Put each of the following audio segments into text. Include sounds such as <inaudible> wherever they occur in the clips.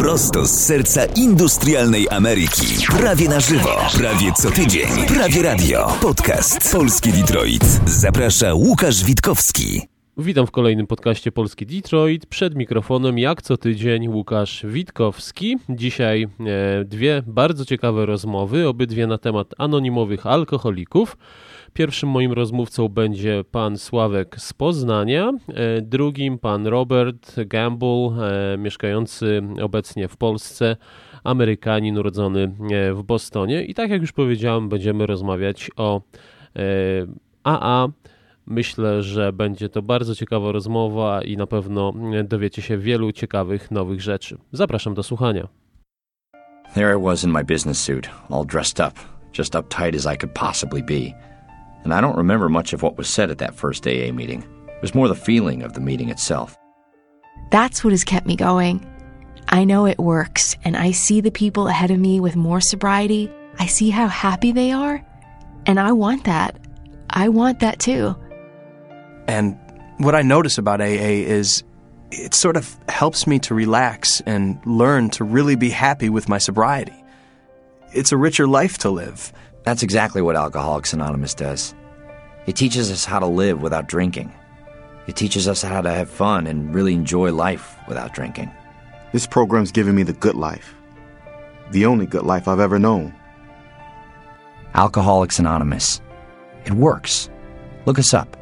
Prosto z serca industrialnej Ameryki. Prawie na żywo, prawie co tydzień. Prawie radio. Podcast Polski Detroit. Zaprasza Łukasz Witkowski. Witam w kolejnym podcaście Polski Detroit. Przed mikrofonem, jak co tydzień, Łukasz Witkowski. Dzisiaj e, dwie bardzo ciekawe rozmowy, obydwie na temat anonimowych alkoholików. Pierwszym moim rozmówcą będzie pan Sławek z Poznania, e, drugim pan Robert Gamble, e, mieszkający obecnie w Polsce, Amerykanin urodzony e, w Bostonie. I tak jak już powiedziałem, będziemy rozmawiać o AA. Myślę, że będzie to bardzo ciekawa rozmowa i na pewno dowiecie się wielu ciekawych nowych rzeczy. Zapraszam do słuchania. There I was in my business suit, all dressed up, just uptight as I could possibly be. And I don't remember much of what was said at that first AA meeting. It was more the feeling of the meeting itself. That's what has kept me going. I know it works, and I see the people ahead of me with more sobriety. I see how happy they are, and I want that. I want that too. And what I notice about AA is it sort of helps me to relax and learn to really be happy with my sobriety. It's a richer life to live. That's exactly what Alcoholics Anonymous does. It teaches us how to live without drinking. It teaches us how to have fun and really enjoy life without drinking. This program's given me the good life. The only good life I've ever known. Alcoholics Anonymous. It works. Look us up.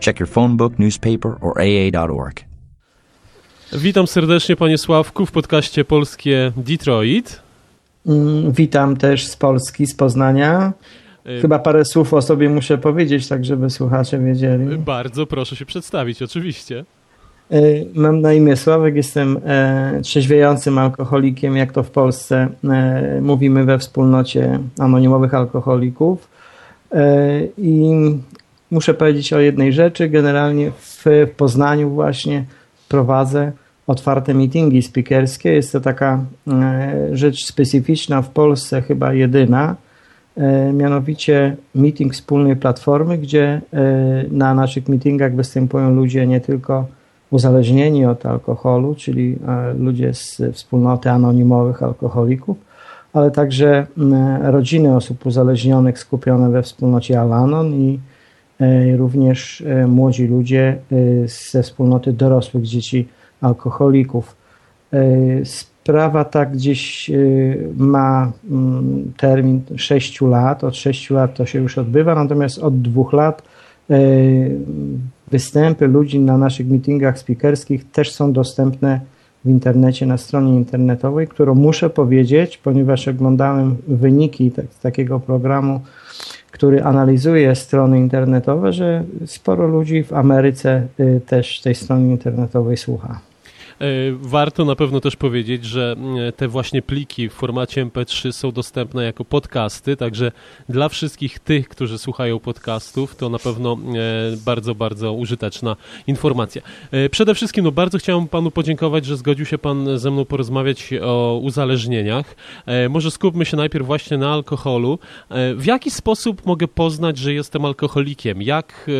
Check your phone book, newspaper, or AA.org. Witam serdecznie panie Sławku w podcaście Polskie Detroit. Mm, witam też z Polski, z Poznania. Y, Chyba parę słów o sobie muszę powiedzieć, tak żeby słuchacze wiedzieli. Bardzo proszę się przedstawić, oczywiście. Y, mam na imię Sławek, jestem e, trzeźwiejącym alkoholikiem, jak to w Polsce e, mówimy we wspólnocie anonimowych alkoholików. E, I muszę powiedzieć o jednej rzeczy. Generalnie w Poznaniu właśnie prowadzę otwarte meetingi speakerskie. Jest to taka rzecz specyficzna w Polsce, chyba jedyna, mianowicie meeting wspólnej platformy, gdzie e, na naszych meetingach występują ludzie nie tylko uzależnieni od alkoholu, czyli ludzie z wspólnoty anonimowych alkoholików, ale także rodziny osób uzależnionych skupione we wspólnocie Alanon i również młodzi ludzie ze wspólnoty dorosłych dzieci alkoholików. E, sprawa ta gdzieś e, ma mm, termin 6 lat, od 6 lat to się już odbywa, natomiast od dwóch lat e, występy ludzi na naszych meetingach speakerskich też są dostępne w internecie, na stronie internetowej, którą muszę powiedzieć, ponieważ oglądałem wyniki tak, takiego programu, który analizuje strony internetowe, że sporo ludzi w Ameryce y, też tej strony internetowej słucha. E, warto na pewno też powiedzieć, że e, te właśnie pliki w formacie MP3 są dostępne jako podcasty, także dla wszystkich tych, którzy słuchają podcastów, to na pewno e, bardzo, bardzo użyteczna informacja. Przede wszystkim no, bardzo chciałem panu podziękować, że zgodził się pan ze mną porozmawiać o uzależnieniach. Może skupmy się najpierw właśnie na alkoholu. W jaki sposób mogę poznać, że jestem alkoholikiem? Jak,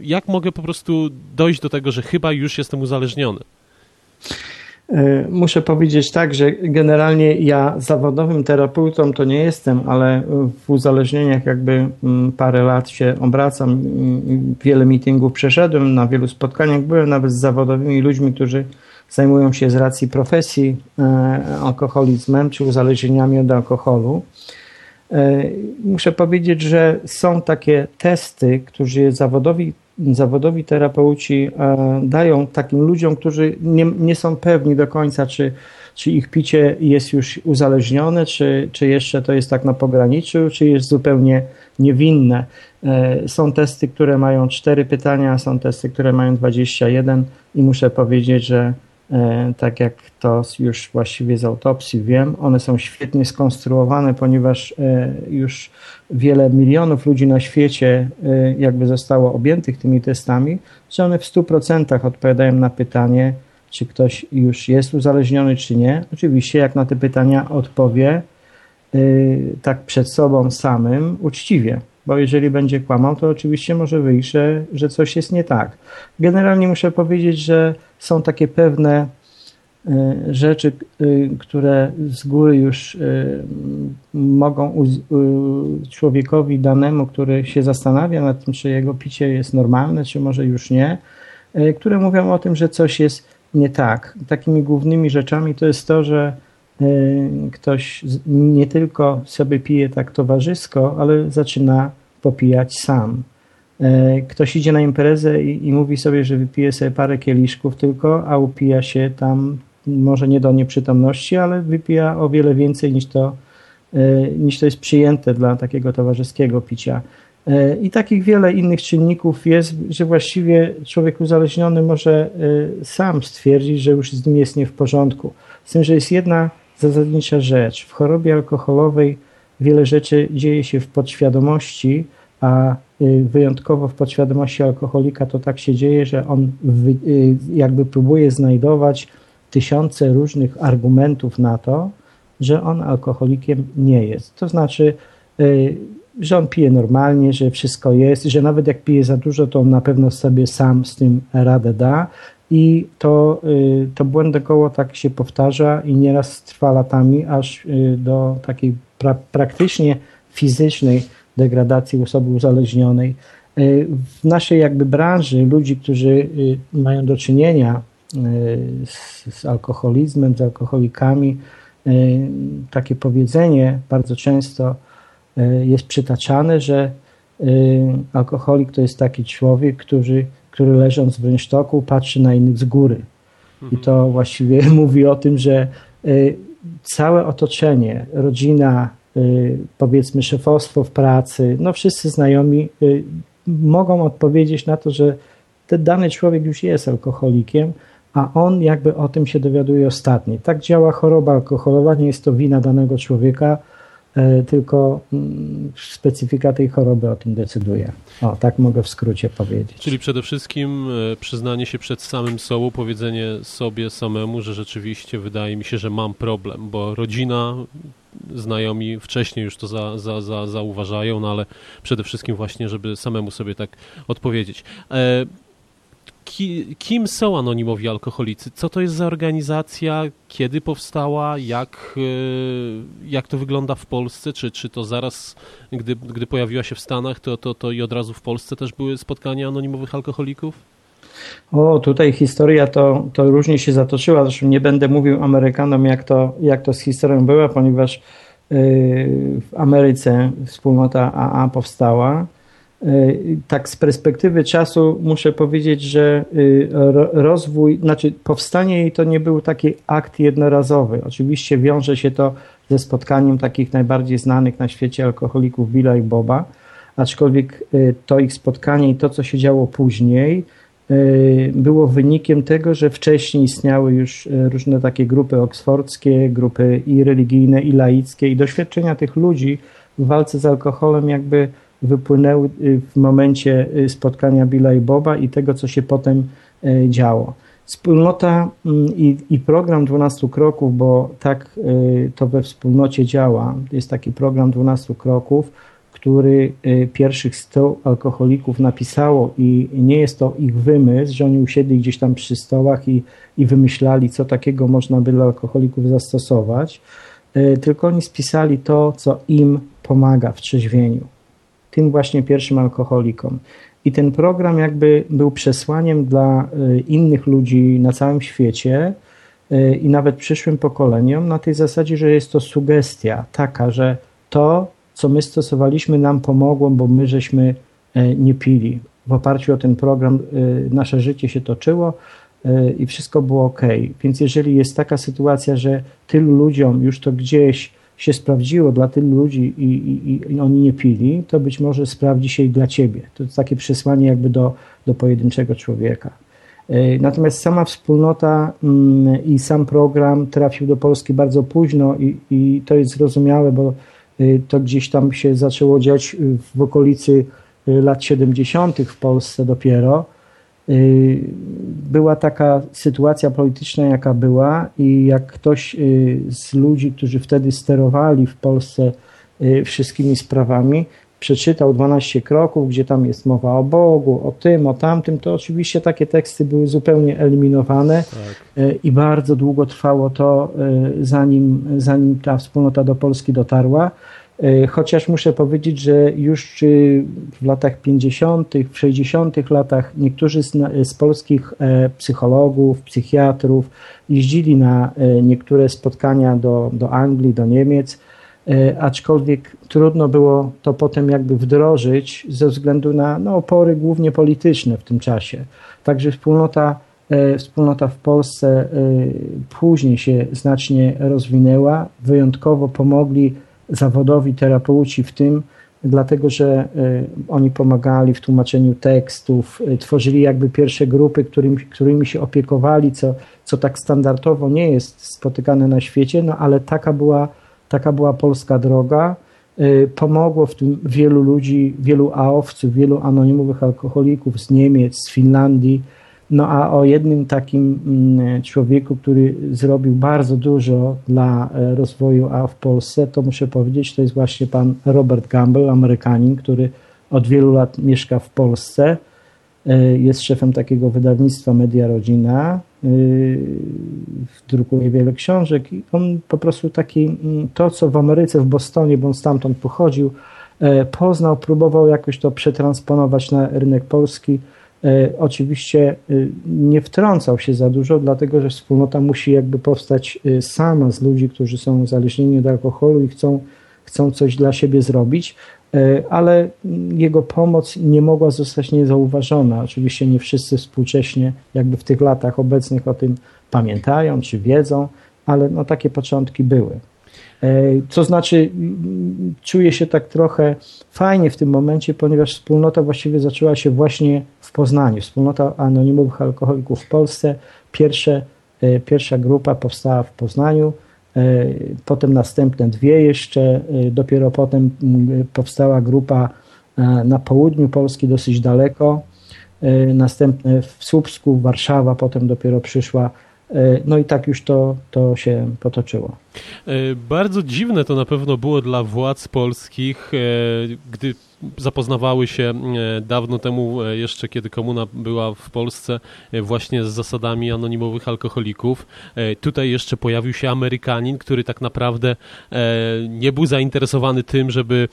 jak mogę po prostu dojść do tego, że chyba już jestem uzależniony? E, muszę powiedzieć tak, że generalnie ja zawodowym terapeutą to nie jestem, ale w uzależnieniach jakby mm, parę lat się obracam. Wiele meetingów przeszedłem, na wielu spotkaniach byłem nawet z zawodowymi ludźmi, którzy zajmują się z racji profesji e, alkoholizmem czy uzależnieniami od alkoholu. E, muszę powiedzieć, że są takie testy, którzy zawodowi zawodowi terapeuci e, dają takim ludziom, którzy nie, nie są pewni do końca, czy, czy ich picie jest już uzależnione, czy, czy jeszcze to jest tak na pograniczu, czy jest zupełnie niewinne. E, są testy, które mają cztery pytania, są testy, które mają 21 i muszę powiedzieć, że tak jak to już właściwie z autopsji wiem, one są świetnie skonstruowane, ponieważ e, już wiele milionów ludzi na świecie e, jakby zostało objętych tymi testami, że one w 100% odpowiadają na pytanie, czy ktoś już jest uzależniony, czy nie. Oczywiście, jak na te pytania odpowie tak przed sobą samym, uczciwie, bo jeżeli będzie kłamał, to oczywiście może wyjść, że, że coś jest nie tak. Generalnie muszę powiedzieć, że są takie pewne rzeczy, które z góry już mogą człowiekowi danemu, który się zastanawia nad tym, czy jego picie jest normalne, czy może już nie, które mówią o tym, że coś jest nie tak. Takimi głównymi rzeczami to jest to, że ktoś nie tylko sobie pije tak towarzysko, ale zaczyna popijać sam. E, ktoś idzie na imprezę i, i, mówi sobie, że wypije sobie parę kieliszków tylko, a upija się tam może nie do nieprzytomności, ale wypija o wiele więcej niż to, e, niż to jest przyjęte dla takiego towarzyskiego picia. E, I takich wiele innych czynników jest, że właściwie człowiek uzależniony może sam stwierdzić, że już z nim jest nie w porządku. Z tym, że jest jedna zasadnicza rzecz. W chorobie alkoholowej wiele rzeczy dzieje się w podświadomości, a y, wyjątkowo w podświadomości alkoholika to tak się dzieje, że on y, jakby próbuje znajdować tysiące różnych argumentów na to, że on alkoholikiem nie jest. To znaczy, y, że on pije normalnie, że wszystko jest, że nawet jak pije za dużo, to on na pewno sobie sam z tym radę da. I to, to błędne koło tak się powtarza i nieraz trwa latami, aż do takiej pra praktycznie fizycznej degradacji osoby uzależnionej. E, w naszej jakby branży ludzi, którzy mają do czynienia z, z alkoholizmem, z alkoholikami, takie powiedzenie bardzo często jest przytaczane, że alkoholik to jest taki człowiek, który, który leżąc w rynsztoku patrzy na innych z góry. I to właściwie <laughs> mówi o tym, że całe otoczenie, rodzina, Y, powiedzmy szefostwo w pracy, no wszyscy znajomi y, mogą odpowiedzieć na to, że ten dany człowiek już jest alkoholikiem, a on jakby o tym się dowiaduje ostatni. Tak działa choroba alkoholowa, nie jest to wina danego człowieka, y, tylko mm, specyfika tej choroby o tym decyduje. O, tak mogę w skrócie powiedzieć. Czyli przede wszystkim przyznanie się przed samym sobą, powiedzenie sobie samemu, że rzeczywiście wydaje mi się, że mam problem, bo rodzina znajomi wcześniej już to za, za, za, zauważają, no ale przede wszystkim właśnie, żeby samemu sobie tak odpowiedzieć. E, ki, kim są anonimowi alkoholicy? Co to jest za organizacja? Kiedy powstała? Jak, e, jak to wygląda w Polsce? Czy, czy to zaraz, gdy, gdy pojawiła się w Stanach, to, to, to i od razu w Polsce też były spotkania anonimowych alkoholików? O, tutaj historia to, to różnie się zatoczyła. Zresztą nie będę mówił Amerykanom, jak to, jak to z historią było, ponieważ y, w Ameryce wspólnota AA powstała. Y, tak z perspektywy czasu muszę powiedzieć, że y, rozwój, znaczy powstanie jej to nie był taki akt jednorazowy. Oczywiście wiąże się to ze spotkaniem takich najbardziej znanych na świecie alkoholików Billa i Boba, aczkolwiek to ich spotkanie i to, co się działo później, Y, było wynikiem tego, że wcześniej istniały już y, różne takie grupy oksfordzkie, grupy i religijne, i laickie, i doświadczenia tych ludzi w walce z alkoholem jakby wypłynęły y, w momencie spotkania Billa i Boba i tego, co się potem działo. Wspólnota mm, i, i, program 12 kroków, bo tak to we wspólnocie działa. Jest taki program 12 kroków, który y, pierwszych 100 alkoholików napisało i nie jest to ich wymysł, że oni usiedli gdzieś tam przy stołach i, i wymyślali, co takiego można by dla alkoholików zastosować, y, tylko oni spisali to, co im pomaga w trzeźwieniu. Tym właśnie pierwszym alkoholikom. I ten program jakby był przesłaniem dla y, innych ludzi na całym świecie i nawet przyszłym pokoleniom na tej zasadzie, że jest to sugestia taka, że to, co my stosowaliśmy, nam pomogło, bo my żeśmy e, nie pili. W oparciu o ten program nasze życie się toczyło i wszystko było ok. Więc jeżeli jest taka sytuacja, że tylu ludziom już to gdzieś się sprawdziło dla tylu ludzi i, i, i oni nie pili, to być może sprawdzi się i dla ciebie. To jest takie przesłanie jakby do, do pojedynczego człowieka. Natomiast sama wspólnota mm, i sam program trafił do Polski bardzo późno i, i to jest zrozumiałe, bo Y, to gdzieś tam się zaczęło dziać w okolicy y, lat 70. w Polsce dopiero. Y, była taka sytuacja polityczna, jaka była, i jak ktoś z ludzi, którzy wtedy sterowali w Polsce wszystkimi sprawami, przeczytał 12 kroków, gdzie tam jest mowa o Bogu, o tym, o tamtym, to oczywiście takie teksty były zupełnie eliminowane tak. i bardzo długo trwało to, zanim, zanim ta wspólnota do Polski dotarła. E, chociaż muszę powiedzieć, że już w latach 50., w 60. latach niektórzy z, z polskich e, psychologów, psychiatrów jeździli na e, niektóre spotkania do, do Anglii, do Niemiec, aczkolwiek trudno było to potem jakby wdrożyć ze względu na no, opory głównie polityczne w tym czasie. Także wspólnota, wspólnota w Polsce później się znacznie rozwinęła, wyjątkowo pomogli zawodowi terapeuci w tym, dlatego że y, oni pomagali w tłumaczeniu tekstów, y, tworzyli jakby pierwsze grupy, którymi, którymi się opiekowali, co, co tak standardowo nie jest spotykane na świecie, no ale taka była, taka była polska droga. Y, pomogło w tym wielu ludzi, wielu AOWców, wielu anonimowych alkoholików z Niemiec, z Finlandii, no a o jednym takim mm, człowieku, który zrobił bardzo dużo dla e, rozwoju A w Polsce, to muszę powiedzieć, to jest właśnie pan Robert Gamble, Amerykanin, który od wielu lat mieszka w Polsce. E, jest szefem takiego wydawnictwa Media Rodzina. E, drukuje wiele książek i on po prostu taki, mm, to co w Ameryce, w Bostonie, bo on stamtąd pochodził, poznał, próbował jakoś to przetransponować na rynek polski oczywiście e, nie wtrącał się za dużo, dlatego że wspólnota musi jakby powstać e, sama z ludzi, którzy są uzależnieni od alkoholu i chcą, chcą coś dla siebie zrobić, ale jego pomoc nie mogła zostać niezauważona. Oczywiście nie wszyscy współcześnie, jakby w tych latach obecnych o tym pamiętają czy wiedzą, ale no, takie początki były. Co znaczy, czuję się tak trochę fajnie w tym momencie, ponieważ wspólnota właściwie zaczęła się właśnie w Poznaniu. Wspólnota anonimowych alkoholików w Polsce. Pierwsze, e, pierwsza grupa powstała w Poznaniu, e, potem następne dwie jeszcze, e, dopiero potem powstała grupa na południu Polski, dosyć daleko, następne w Słupsku, Warszawa, potem dopiero przyszła no i tak już to, to się potoczyło. Bardzo dziwne to na pewno było dla władz polskich, gdy zapoznawały się e, dawno temu, e, jeszcze kiedy komuna była w Polsce, e, właśnie z zasadami anonimowych alkoholików. Tutaj jeszcze pojawił się Amerykanin, który tak naprawdę nie był zainteresowany tym, żeby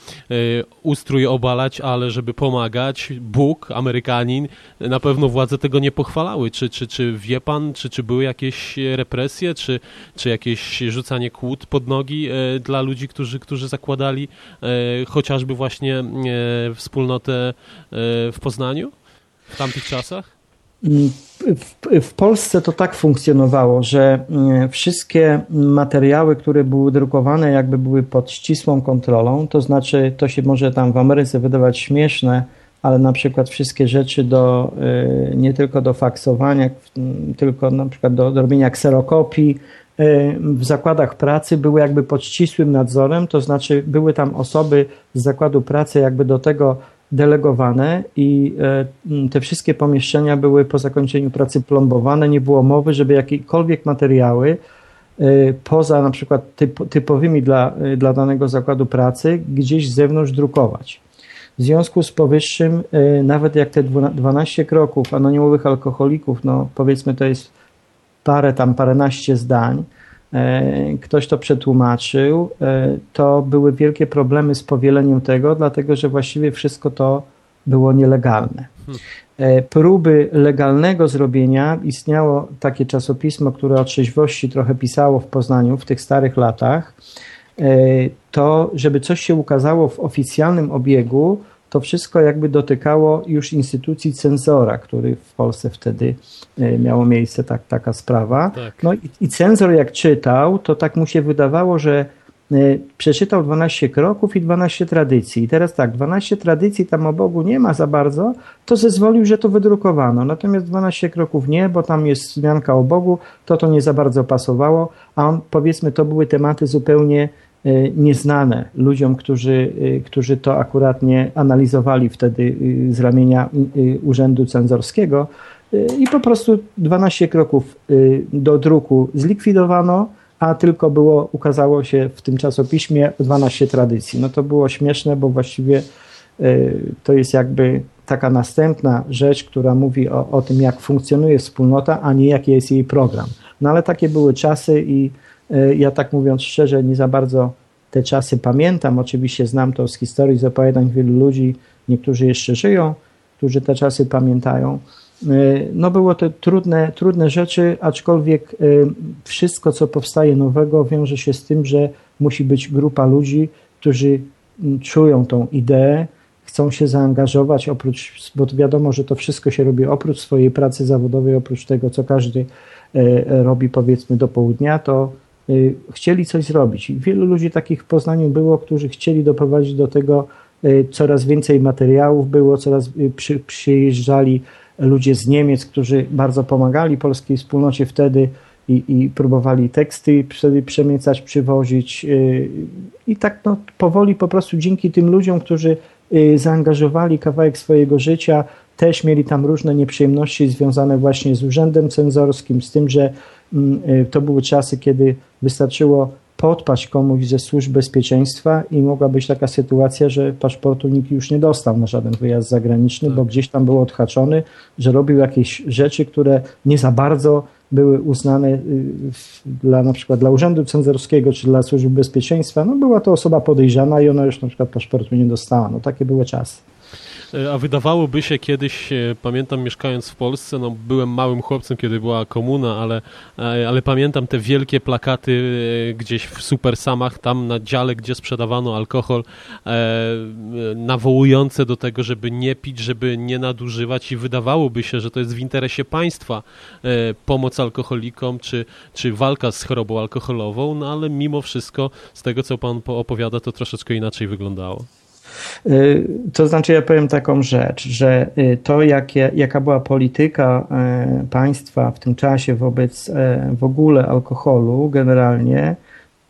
ustrój obalać, ale żeby pomagać. Bóg, Amerykanin, na pewno władze tego nie pochwalały. Czy, czy, czy wie pan, czy, czy były jakieś represje, czy, czy jakieś rzucanie kłód pod nogi dla ludzi, którzy, którzy zakładali chociażby właśnie wspólnotę e, w Poznaniu w tamtych czasach? W, w, Polsce to tak funkcjonowało, że mm, wszystkie materiały, które były drukowane, jakby były pod ścisłą kontrolą, to znaczy to się może tam w Ameryce wydawać śmieszne, ale na przykład wszystkie rzeczy do, e, nie tylko do faksowania, tylko na przykład do, do robienia kserokopii, w zakładach pracy były jakby pod ścisłym nadzorem, to znaczy były tam osoby z zakładu pracy jakby do tego delegowane i e, te wszystkie pomieszczenia były po zakończeniu pracy plombowane, nie było mowy, żeby jakiekolwiek materiały e, poza na przykład typ, typowymi dla, e, dla danego zakładu pracy gdzieś z zewnątrz drukować. W związku z powyższym, nawet jak te 12 kroków anonimowych alkoholików, no powiedzmy to jest parę tam, paręnaście zdań, e, ktoś to przetłumaczył, e, to były wielkie problemy z powieleniem tego, dlatego że właściwie wszystko to było nielegalne. E, próby legalnego zrobienia istniało takie czasopismo, które o trzeźwości trochę pisało w Poznaniu w tych starych latach. To, żeby coś się ukazało w oficjalnym obiegu, to wszystko jakby dotykało już instytucji cenzora, który w Polsce wtedy e, miało miejsce tak, taka sprawa. Tak. No i, i cenzor jak czytał, to tak mu się wydawało, że e, przeczytał 12 kroków i 12 tradycji. I teraz tak, 12 tradycji tam o Bogu nie ma za bardzo, to zezwolił, że to wydrukowano. Natomiast 12 kroków nie, bo tam jest wzmianka o Bogu, to to nie za bardzo pasowało, a on, powiedzmy, to były tematy zupełnie nieznane ludziom, którzy, e, którzy to akurat nie analizowali wtedy e, z ramienia Urzędu Cenzorskiego i po prostu 12 kroków do druku zlikwidowano, a tylko było, ukazało się w tym czasopiśmie 12 tradycji. No to było śmieszne, bo właściwie to jest jakby taka następna rzecz, która mówi o, o tym, jak funkcjonuje wspólnota, a nie jaki jest jej program. No ale takie były czasy i ja tak mówiąc szczerze, nie za bardzo te czasy pamiętam. Oczywiście znam to z historii, z opowiadań wielu ludzi, niektórzy jeszcze żyją, którzy te czasy pamiętają. E, no było to trudne, trudne rzeczy, aczkolwiek e, wszystko, co powstaje nowego, wiąże się z tym, że musi być grupa ludzi, którzy czują tą ideę, chcą się zaangażować, oprócz, bo wiadomo, że to wszystko się robi oprócz swojej pracy zawodowej, oprócz tego, co każdy e, robi powiedzmy do południa, to chcieli coś zrobić. Wielu ludzi takich w Poznaniu było, którzy chcieli doprowadzić do tego, coraz więcej materiałów było, coraz przy, przyjeżdżali ludzie z Niemiec, którzy bardzo pomagali polskiej wspólnocie wtedy i, i próbowali teksty wtedy przemycać, przywozić. Y, I tak no, powoli po prostu dzięki tym ludziom, którzy y, zaangażowali kawałek swojego życia, też mieli tam różne nieprzyjemności związane właśnie z urzędem cenzorskim, z tym, że y, to były czasy, kiedy wystarczyło podpaść komuś ze służb bezpieczeństwa i mogła być taka sytuacja, że paszportu nikt już nie dostał na żaden wyjazd zagraniczny, bo tak. gdzieś tam był odhaczony, że robił jakieś rzeczy, które nie za bardzo były uznane y, dla na przykład dla Urzędu Cenzorskiego czy dla Służby Bezpieczeństwa. No była to osoba podejrzana i ona już na przykład paszportu nie dostała. No takie były czasy. E, a wydawałoby się kiedyś, e, pamiętam mieszkając w Polsce, no byłem małym chłopcem, kiedy była komuna, ale, e, ale pamiętam te wielkie plakaty gdzieś w supersamach, tam na dziale, gdzie sprzedawano alkohol, nawołujące do tego, żeby nie pić, żeby nie nadużywać i wydawałoby się, że to jest w interesie państwa pomoc alkoholikom, czy, czy walka z chorobą alkoholową, no ale mimo wszystko z tego, co pan opowiada, to troszeczkę inaczej wyglądało. Y, to znaczy, ja powiem taką rzecz, że y, to, jakie, jaka była polityka y, państwa w tym czasie wobec w ogóle alkoholu generalnie,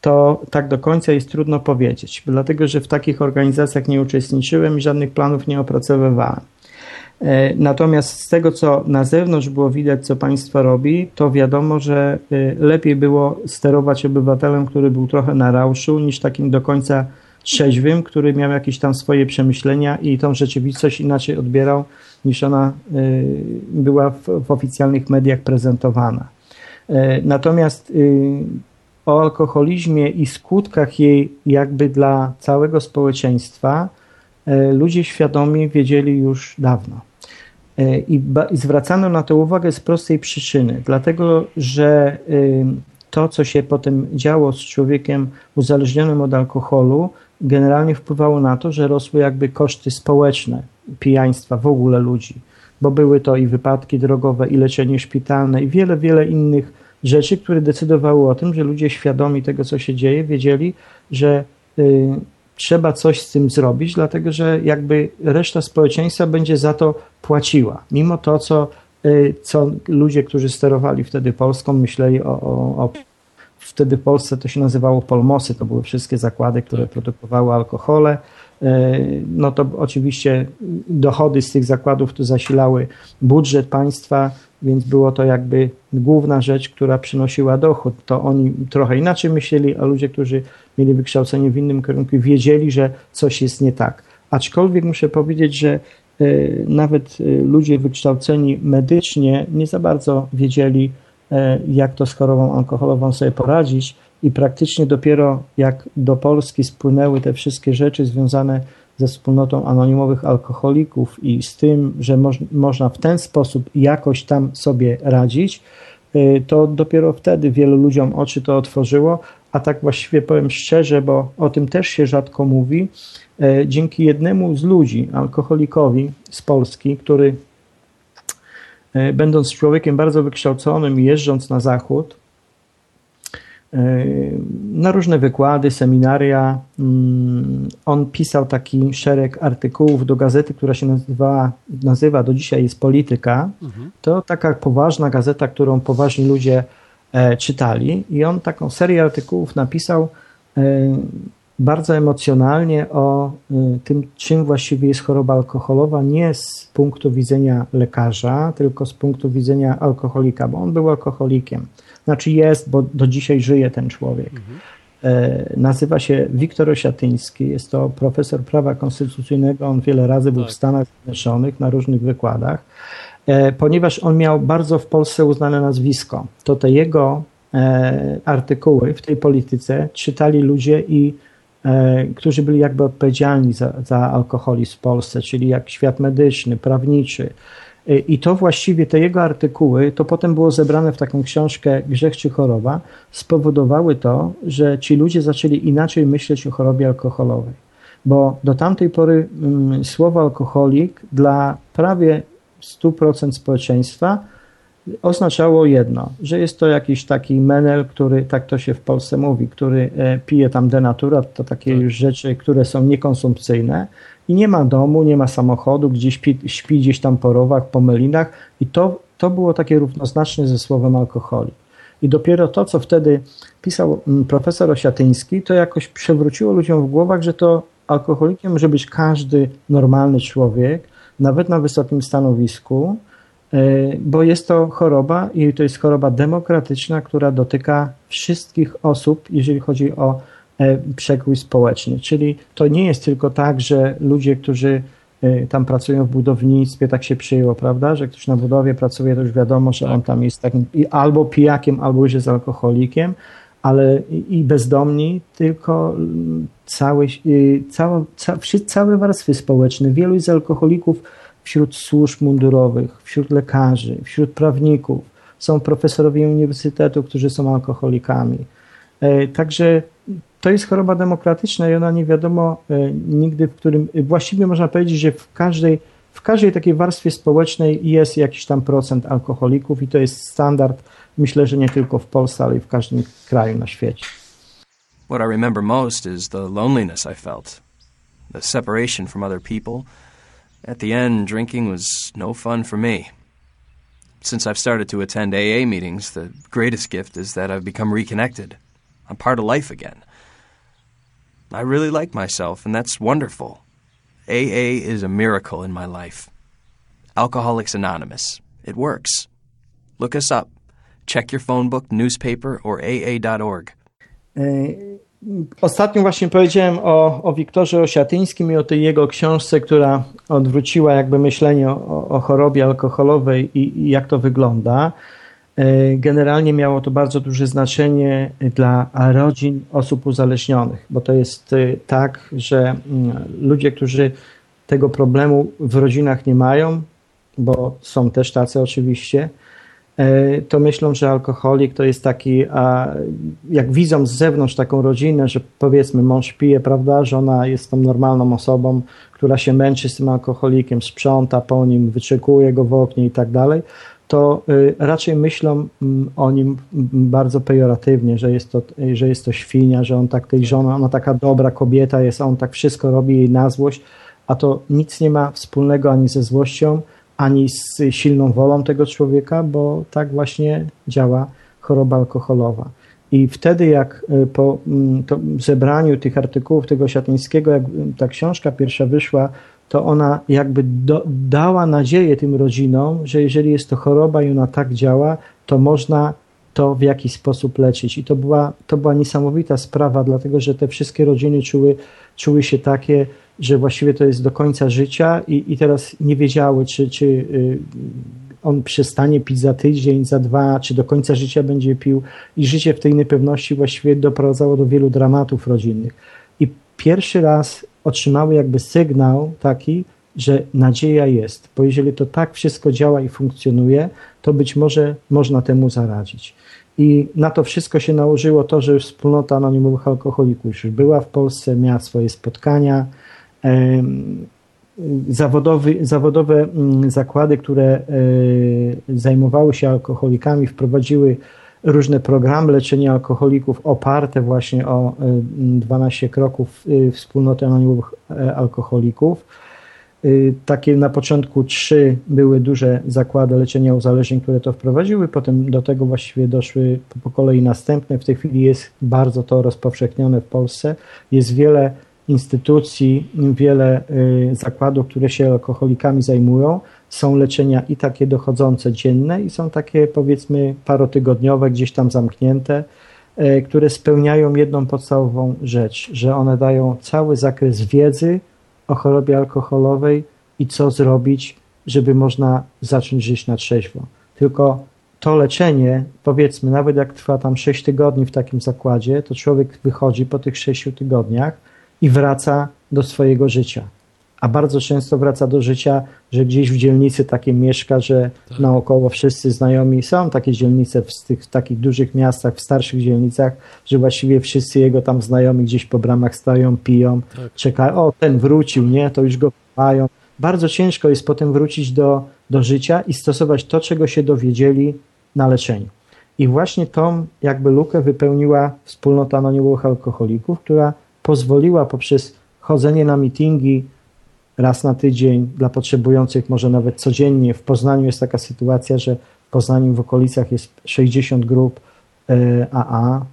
to tak do końca jest trudno powiedzieć, dlatego że w takich organizacjach nie uczestniczyłem i żadnych planów nie opracowywałem. Natomiast z tego, co na zewnątrz było widać, co państwo robi, to wiadomo, że lepiej było sterować obywatelem, który był trochę na rauszu, niż takim do końca trzeźwym, który miał jakieś tam swoje przemyślenia i tą rzeczywistość inaczej odbierał niż ona y, była w, w oficjalnych mediach prezentowana. Y, natomiast y, o alkoholizmie i skutkach jej jakby dla całego społeczeństwa ludzie świadomi wiedzieli już dawno. I, zwracano na to uwagę z prostej przyczyny, dlatego że to, co się potem działo z człowiekiem uzależnionym od alkoholu, generalnie wpływało na to, że rosły jakby koszty społeczne pijaństwa w ogóle ludzi, bo były to i wypadki drogowe, i leczenie szpitalne, i wiele, wiele innych rzeczy, które decydowały o tym, że ludzie świadomi tego, co się dzieje, wiedzieli, że y, trzeba coś z tym zrobić, dlatego że jakby reszta społeczeństwa będzie za to płaciła. Mimo to, co, y, co ludzie, którzy sterowali wtedy Polską, myśleli o, o, o Wtedy w Polsce to się nazywało polmosy, to były wszystkie zakłady, które tak. produkowały alkohole. E, no to oczywiście dochody z tych zakładów tu zasilały budżet państwa, więc było to jakby główna rzecz, która przynosiła dochód. To oni trochę inaczej myśleli, a ludzie, którzy mieli wykształcenie w innym kierunku, wiedzieli, że coś jest nie tak. Aczkolwiek muszę powiedzieć, że e, nawet e, ludzie wykształceni medycznie nie za bardzo wiedzieli, jak to z chorobą alkoholową sobie poradzić? I praktycznie dopiero jak do Polski spłynęły te wszystkie rzeczy związane ze wspólnotą anonimowych alkoholików i z tym, że moż, można w ten sposób jakoś tam sobie radzić, e, to dopiero wtedy wielu ludziom oczy to otworzyło, a tak właściwie powiem szczerze, bo o tym też się rzadko mówi, e, dzięki jednemu z ludzi, alkoholikowi z Polski, który E, będąc człowiekiem bardzo wykształconym jeżdżąc na zachód, e, na różne wykłady, seminaria. Mm, on pisał taki szereg artykułów do gazety, która się nazywa, nazywa do dzisiaj jest Polityka. Mhm. To taka poważna gazeta, którą poważni ludzie e, czytali i on taką serię artykułów napisał bardzo emocjonalnie o y, tym, czym właściwie jest choroba alkoholowa, nie z punktu widzenia lekarza, tylko z punktu widzenia alkoholika, bo on był alkoholikiem. Znaczy jest, bo do dzisiaj żyje ten człowiek. Mhm. nazywa się Wiktor Osiatyński. Jest to profesor prawa konstytucyjnego. On wiele razy był tak. w Stanach Zjednoczonych na różnych wykładach. Ponieważ on miał bardzo w Polsce uznane nazwisko, to te jego artykuły w tej polityce czytali ludzie i E, którzy byli jakby odpowiedzialni za, za alkoholizm w Polsce, czyli jak świat medyczny, prawniczy. E, I to właściwie, te jego artykuły, to potem było zebrane w taką książkę Grzech czy choroba, spowodowały to, że ci ludzie zaczęli inaczej myśleć o chorobie alkoholowej. Bo do tamtej pory mm, słowo alkoholik dla prawie 100% społeczeństwa oznaczało jedno, że jest to jakiś taki menel, który, tak to się w Polsce mówi, który e, pije tam denaturat, to takie tak. już rzeczy, które są niekonsumpcyjne i nie ma domu, nie ma samochodu, gdzieś śpi, śpi gdzieś tam po rowach, po melinach i to, to było takie równoznaczne ze słowem alkoholi. I dopiero to, co wtedy pisał mm, profesor Osiatyński, to jakoś przewróciło ludziom w głowach, że to alkoholikiem może być każdy normalny człowiek, nawet na wysokim stanowisku, bo jest to choroba i to jest choroba demokratyczna, która dotyka wszystkich osób, jeżeli chodzi o e, przekrój społeczny. Czyli to nie jest tylko tak, że ludzie, którzy e, tam pracują w budownictwie, tak się przyjęło, prawda, że ktoś na budowie pracuje, to już wiadomo, że on tam jest takim albo pijakiem, albo już jest alkoholikiem, ale i bezdomni, tylko całe, całe, całe warstwy społeczne. Wielu z alkoholików wśród służb mundurowych, wśród lekarzy, wśród prawników. Są profesorowie uniwersytetu, którzy są alkoholikami. E, także to jest choroba demokratyczna i ona nie wiadomo e, nigdy, w którym właściwie można powiedzieć, że w każdej, w każdej takiej warstwie społecznej jest jakiś tam procent alkoholików i to jest standard, myślę, że nie tylko w Polsce, ale i w każdym kraju na świecie. What I remember most is the loneliness I felt, the separation from other people. At the end, drinking was no fun for me. Since I've started to attend AA meetings, the greatest gift is that I've become reconnected. I'm part of life again. I really like myself, and that's wonderful. AA is a miracle in my life. Alcoholics Anonymous. It works. Look us up. Check your phone book, newspaper, or AA.org. Ostatnio właśnie powiedziałem o, o Wiktorze Osiatyńskim i o tej jego książce, która odwróciła jakby myślenie o, o chorobie alkoholowej i, i, jak to wygląda. E, generalnie miało to bardzo duże znaczenie dla rodzin osób uzależnionych, bo to jest e, tak, że mm, ludzie, którzy tego problemu w rodzinach nie mają, bo są też tacy oczywiście, to myślą, że alkoholik to jest taki, a jak widzą z zewnątrz taką rodzinę, że powiedzmy mąż pije, prawda, żona jest tą normalną osobą, która się męczy z tym alkoholikiem, sprząta po nim, wyczekuje go w oknie i tak dalej, to y, raczej myślą mm, o nim bardzo pejoratywnie, że jest to, że jest to świnia, że on tak tej żona, ona taka dobra kobieta jest, a on tak wszystko robi jej na złość, a to nic nie ma wspólnego ani ze złością, ani z silną wolą tego człowieka, bo tak właśnie działa choroba alkoholowa. I wtedy, jak y, po mm, zebraniu tych artykułów tego Siatyńskiego, jak ta książka pierwsza wyszła, to ona jakby do, dała nadzieję tym rodzinom, że jeżeli jest to choroba i ona tak działa, to można to w jakiś sposób leczyć. I to była, to była niesamowita sprawa, dlatego że te wszystkie rodziny czuły, czuły się takie, że właściwie to jest do końca życia i, i teraz nie wiedziały, czy, czy y, on przestanie pić za tydzień, za dwa, czy do końca życia będzie pił. I życie w tej niepewności właściwie doprowadzało do wielu dramatów rodzinnych. I pierwszy raz otrzymały jakby sygnał taki, że nadzieja jest, bo jeżeli to tak wszystko działa i funkcjonuje, to być może można temu zaradzić. I na to wszystko się nałożyło to, że wspólnota anonimowych alkoholików już była w Polsce, miała swoje spotkania, zawodowy, zawodowe mm, zakłady, które e, zajmowały się alkoholikami, wprowadziły różne programy leczenia alkoholików oparte właśnie o 12 e, kroków e, wspólnoty anonimowych alkoholików. Takie na początku trzy były duże zakłady leczenia uzależnień, które to wprowadziły, potem do tego właściwie doszły po kolei następne. W tej chwili jest bardzo to rozpowszechnione w Polsce. Jest wiele instytucji, wiele y, zakładów, które się alkoholikami zajmują. Są leczenia i takie dochodzące dzienne, i są takie powiedzmy parotygodniowe, gdzieś tam zamknięte. e, które spełniają jedną podstawową rzecz, że one dają cały zakres wiedzy o chorobie alkoholowej i co zrobić, żeby można zacząć żyć na trzeźwo. Tylko to leczenie, powiedzmy, nawet jak trwa tam 6 tygodni w takim zakładzie, to człowiek wychodzi po tych 6 tygodniach i wraca do swojego życia. A bardzo często wraca do życia, że gdzieś w dzielnicy takie mieszka, że tak. naokoło wszyscy znajomi są takie dzielnice w tych w takich dużych miastach, w starszych dzielnicach, że właściwie wszyscy jego tam znajomi gdzieś po bramach stają, piją, tak. czekają, o ten wrócił, nie, to już go mają. Bardzo ciężko jest potem wrócić do, do życia i stosować to, czego się dowiedzieli na leczeniu. I właśnie tą jakby lukę wypełniła wspólnota anonimowych alkoholików, która pozwoliła poprzez chodzenie na mitingi raz na tydzień dla potrzebujących, może nawet codziennie. W Poznaniu jest taka sytuacja, że w Poznaniu w okolicach jest 60 grup AA.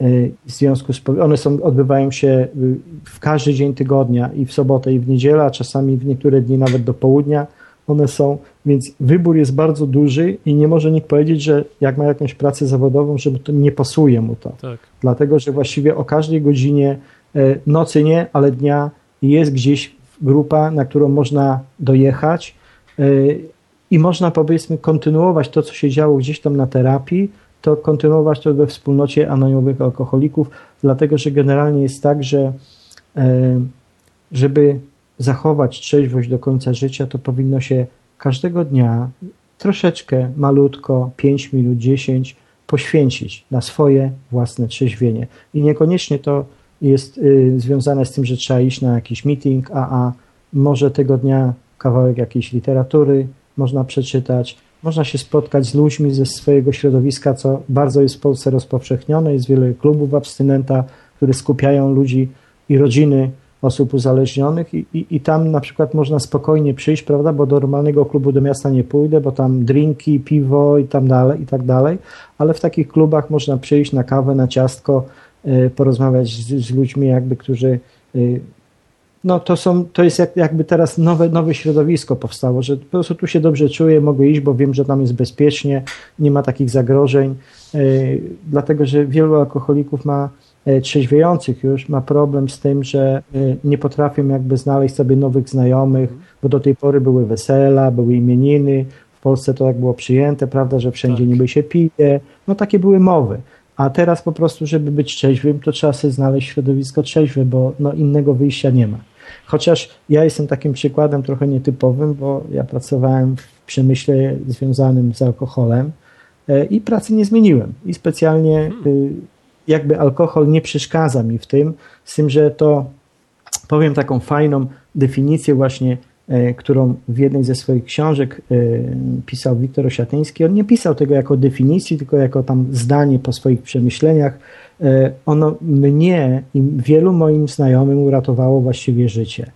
E, e, w związku z one są, odbywają się y, w każdy dzień tygodnia i w sobotę i w niedzielę, a czasami w niektóre dni nawet do południa one są, więc wybór jest bardzo duży i nie może nikt powiedzieć, że jak ma jakąś pracę zawodową, że to nie pasuje mu to. Tak. Dlatego, że właściwie o każdej godzinie nocy nie, ale dnia jest gdzieś grupa, na którą można dojechać e, i można powiedzmy kontynuować to, co się działo gdzieś tam na terapii, to kontynuować to we wspólnocie anonimowych alkoholików, dlatego, że generalnie jest tak, że e, żeby zachować trzeźwość do końca życia, to powinno się każdego dnia troszeczkę, malutko, 5 minut, 10 poświęcić na swoje własne trzeźwienie. I niekoniecznie to jest y, związane z tym, że trzeba iść na jakiś meeting, a, a może tego dnia kawałek jakiejś literatury można przeczytać, można się spotkać z ludźmi ze swojego środowiska, co bardzo jest w Polsce rozpowszechnione. Jest wiele klubów abstynenta, które skupiają ludzi i rodziny osób uzależnionych i, i, i, tam na przykład można spokojnie przyjść, prawda, bo do normalnego klubu do miasta nie pójdę, bo tam drinki, piwo i tam dalej, i tak dalej, ale w takich klubach można przyjść na kawę, na ciastko, porozmawiać z, z ludźmi jakby, którzy y, no to są, to jest jak, jakby teraz nowe, nowe środowisko powstało, że po prostu tu się dobrze czuję, mogę iść, bo wiem, że tam jest bezpiecznie, nie ma takich zagrożeń, y, dlatego, że wielu alkoholików ma E, trzeźwiejących już ma problem z tym, że e, nie potrafią jakby znaleźć sobie nowych znajomych, bo do tej pory były wesela, były imieniny, w Polsce to tak było przyjęte, prawda, że wszędzie tak. niby się pije, no takie były mowy. A teraz po prostu, żeby być trzeźwym, to trzeba sobie znaleźć środowisko trzeźwe, bo no, innego wyjścia nie ma. Chociaż ja jestem takim przykładem trochę nietypowym, bo ja pracowałem w przemyśle związanym z alkoholem e, i pracy nie zmieniłem. I specjalnie hmm jakby alkohol nie przeszkadza mi w tym, z tym, że to powiem taką fajną definicję właśnie, e, którą w jednej ze swoich książek e, pisał Wiktor Osiatyński. On nie pisał tego jako definicji, tylko jako tam zdanie po swoich przemyśleniach. E, ono mnie i wielu moim znajomym uratowało właściwie życie.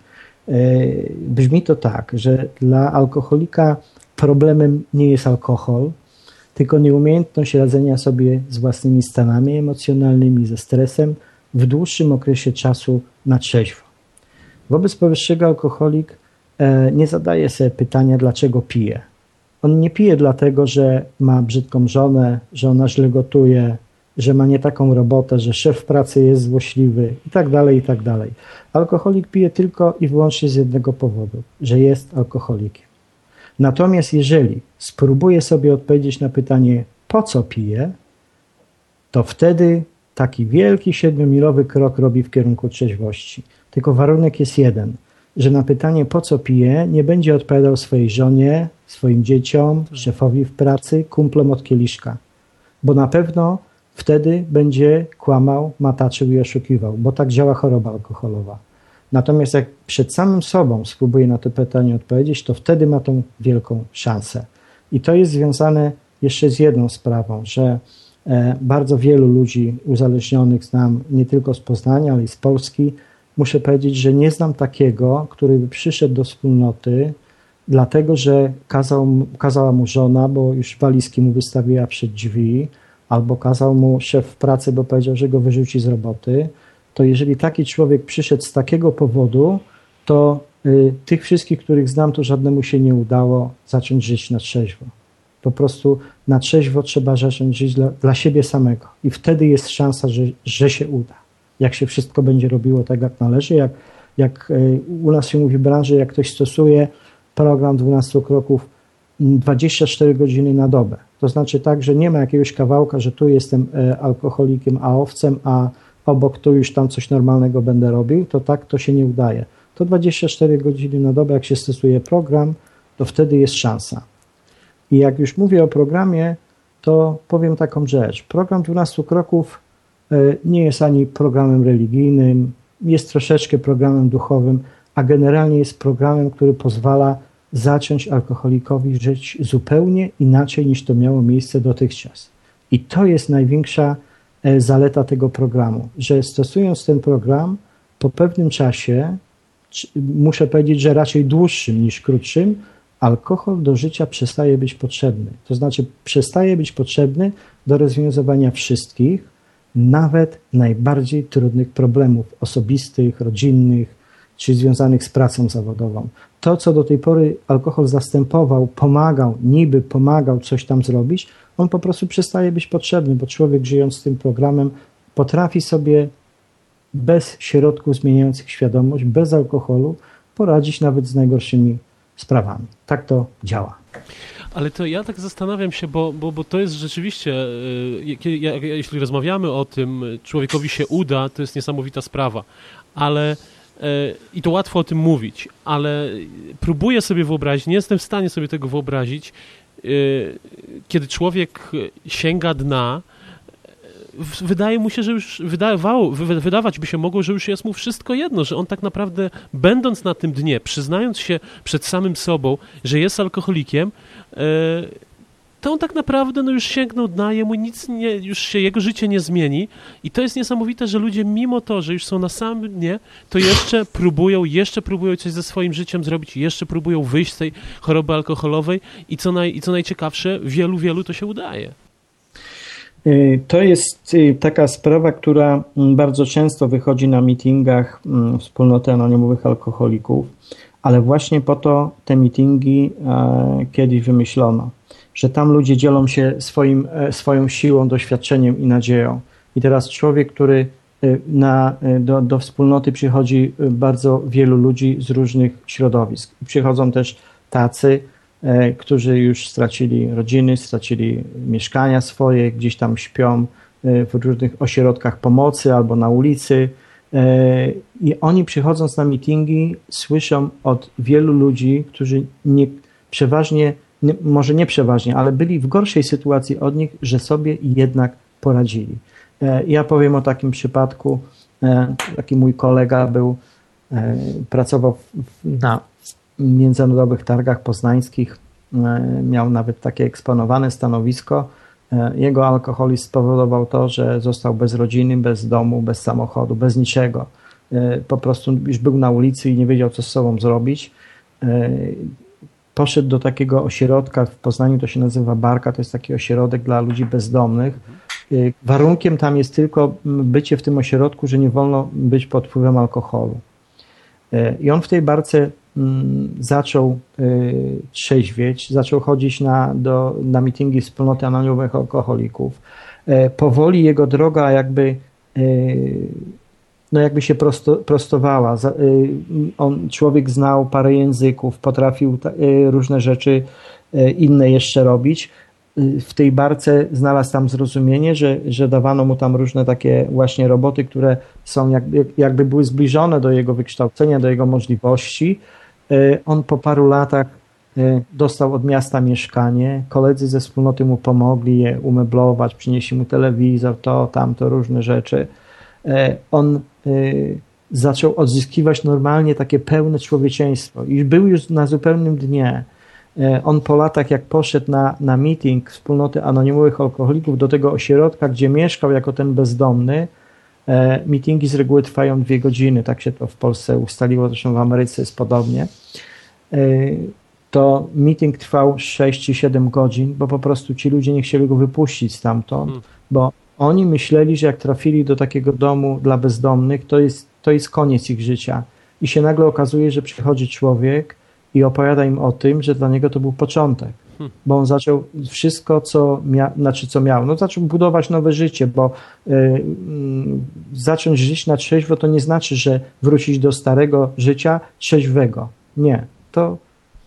Brzmi to tak, że dla alkoholika problemem nie jest alkohol, tylko nieumiejętność radzenia sobie z własnymi stanami emocjonalnymi, ze stresem w dłuższym okresie czasu na trzeźwo. Wobec powyższego alkoholik e, nie zadaje sobie pytania, dlaczego pije. On nie pije dlatego, że ma brzydką żonę, że ona źle gotuje, że ma nie taką robotę, że szef pracy jest złośliwy i tak dalej, i tak dalej. Alkoholik pije tylko i wyłącznie z jednego powodu, że jest alkoholikiem. Natomiast jeżeli spróbuję sobie odpowiedzieć na pytanie, po co piję, to wtedy taki wielki siedmiomilowy krok robi w kierunku trzeźwości. Tylko warunek jest jeden, że na pytanie, po co piję, nie będzie odpowiadał swojej żonie, swoim dzieciom, szefowi w pracy, kumplom od kieliszka. Bo na pewno wtedy będzie kłamał, mataczył i oszukiwał, bo tak działa choroba alkoholowa. Natomiast jak przed samym sobą spróbuje na to pytanie odpowiedzieć, to wtedy ma tą wielką szansę. I to jest związane jeszcze z jedną sprawą, że e, bardzo wielu ludzi uzależnionych znam nie tylko z Poznania, ale i z Polski. Muszę powiedzieć, że nie znam takiego, który by przyszedł do wspólnoty, dlatego że kazał, kazała mu żona, bo już walizki mu wystawiła przed drzwi, albo kazał mu szef pracy, bo powiedział, że go wyrzuci z roboty to jeżeli taki człowiek przyszedł z takiego powodu, to y, tych wszystkich, których znam, to żadnemu się nie udało zacząć żyć na trzeźwo. Po prostu na trzeźwo trzeba zacząć żyć dla, dla siebie samego i wtedy jest szansa, że, że się uda. Jak się wszystko będzie robiło tak, jak należy, jak, jak e, u nas się mówi w branży, jak ktoś stosuje program 12 kroków 24 godziny na dobę. To znaczy tak, że nie ma jakiegoś kawałka, że tu jestem e, alkoholikiem, a owcem, a obok tu już tam coś normalnego będę robił, to tak to się nie udaje. To 24 godziny na dobę, jak się stosuje program, to wtedy jest szansa. I jak już mówię o programie, to powiem taką rzecz. Program 12 kroków nie jest ani programem religijnym, jest troszeczkę programem duchowym, a generalnie jest programem, który pozwala zacząć alkoholikowi żyć zupełnie inaczej niż to miało miejsce dotychczas. I to jest największa e, zaleta tego programu, że stosując ten program, po pewnym czasie, muszę powiedzieć, że raczej dłuższym niż krótszym, alkohol do życia przestaje być potrzebny. To znaczy, przestaje być potrzebny do rozwiązywania wszystkich, nawet najbardziej trudnych problemów osobistych, rodzinnych czy związanych z pracą zawodową. To, co do tej pory alkohol zastępował, pomagał, niby pomagał coś tam zrobić, on po prostu przestaje być potrzebny, bo człowiek żyjąc tym programem potrafi sobie bez środków zmieniających świadomość, bez alkoholu poradzić nawet z najgorszymi sprawami. Tak to działa. Ale to ja tak zastanawiam się, bo, bo, bo to jest rzeczywiście, e, jeśli rozmawiamy o tym, człowiekowi się uda, to jest niesamowita sprawa, ale e, i to łatwo o tym mówić, ale próbuję sobie wyobrazić, nie jestem w stanie sobie tego wyobrazić, e, kiedy człowiek sięga dna, wydaje mu się, że już wydawało, wydawać by się mogło, że już jest mu wszystko jedno, że on tak naprawdę, będąc na tym dnie, przyznając się przed samym sobą, że jest alkoholikiem, e, to on tak naprawdę no już sięgnął dna, jemu nic nie, już się jego życie nie zmieni i to jest niesamowite, że ludzie mimo to, że już są na samym dnie, to jeszcze próbują, jeszcze próbują coś ze swoim życiem zrobić, jeszcze próbują wyjść z tej choroby alkoholowej i co, naj, i co najciekawsze, wielu, wielu to się udaje. Y, to jest y, taka sprawa, która mm, bardzo często wychodzi na meetingach mm, wspólnoty anonimowych alkoholików, ale właśnie po to te meetingi e, kiedyś wymyślono, że tam ludzie dzielą się swoim, e, swoją siłą, doświadczeniem i nadzieją. I teraz człowiek, który y, na, do, do wspólnoty przychodzi bardzo wielu ludzi z różnych środowisk. Przychodzą też tacy, którzy już stracili rodziny, stracili mieszkania swoje, gdzieś tam śpią e, w różnych ośrodkach pomocy albo na ulicy. E, I oni przychodząc na meetingi, słyszą od wielu ludzi, którzy nie, przeważnie, nie, może nie przeważnie, ale byli w gorszej sytuacji od nich, że sobie jednak poradzili. Ja powiem o takim przypadku. Taki mój kolega był, pracował na międzynarodowych targach poznańskich e, miał nawet takie eksponowane stanowisko. E, jego alkoholizm spowodował to, że został bez rodziny, bez domu, bez samochodu, bez niczego. E, po prostu już był na ulicy i nie wiedział, co z sobą zrobić. Poszedł do takiego ośrodka w Poznaniu, to się nazywa Barka, to jest taki ośrodek dla ludzi bezdomnych. Warunkiem tam jest tylko bycie w tym ośrodku, że nie wolno być pod wpływem alkoholu. I on w tej barce zaczął y, trzeźwieć, zaczął chodzić na, do, na mityngi wspólnoty anonimowych alkoholików. E, powoli jego droga jakby y, no jakby się prosto, prostowała. Y, on, człowiek znał parę języków, potrafił różne rzeczy inne jeszcze robić. W tej barce znalazł tam zrozumienie, że, że dawano mu tam różne takie właśnie roboty, które są jakby, jakby były zbliżone do jego wykształcenia, do jego możliwości on po paru latach e, dostał od miasta mieszkanie. Koledzy ze wspólnoty mu pomogli je umeblować, przynieśli mu telewizor, to, tamto, różne rzeczy. E, on zaczął odzyskiwać normalnie takie pełne człowieczeństwo i był już na zupełnym dnie. On po latach, jak poszedł na, na meeting wspólnoty anonimowych alkoholików do tego ośrodka, gdzie mieszkał jako ten bezdomny, E, meetingi z reguły trwają dwie godziny, tak się to w Polsce ustaliło, zresztą w Ameryce jest podobnie. E, to meeting trwał 6 czy 7 godzin, bo po prostu ci ludzie nie chcieli go wypuścić stamtąd, hmm. bo oni myśleli, że jak trafili do takiego domu dla bezdomnych, to jest, to jest koniec ich życia. I się nagle okazuje, że przychodzi człowiek i opowiada im o tym, że dla niego to był początek. Bo on zaczął wszystko, co, mia, znaczy co miał, no zaczął budować nowe życie, bo y, y, zacząć żyć na trzeźwo to nie znaczy, że wrócić do starego życia trzeźwego. Nie. To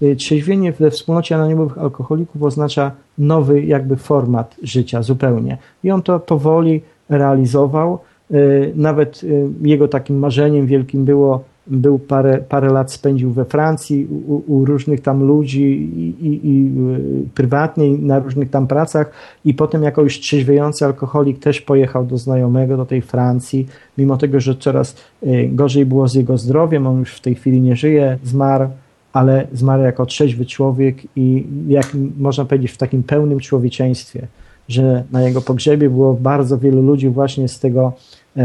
y, trzeźwienie we wspólnocie anonimowych alkoholików oznacza nowy jakby format życia zupełnie. I on to powoli realizował. Y, nawet y, jego takim marzeniem wielkim było był parę, parę lat spędził we Francji u, u różnych tam ludzi i, i, i y, prywatnie na różnych tam pracach. I potem jako już trzeźwiejący alkoholik też pojechał do znajomego do tej Francji, mimo tego, że coraz y, gorzej było z jego zdrowiem, on już w tej chwili nie żyje, zmarł, ale zmarł jako trzeźwy człowiek i jak można powiedzieć w takim pełnym człowieczeństwie, że na jego pogrzebie było bardzo wielu ludzi właśnie z tego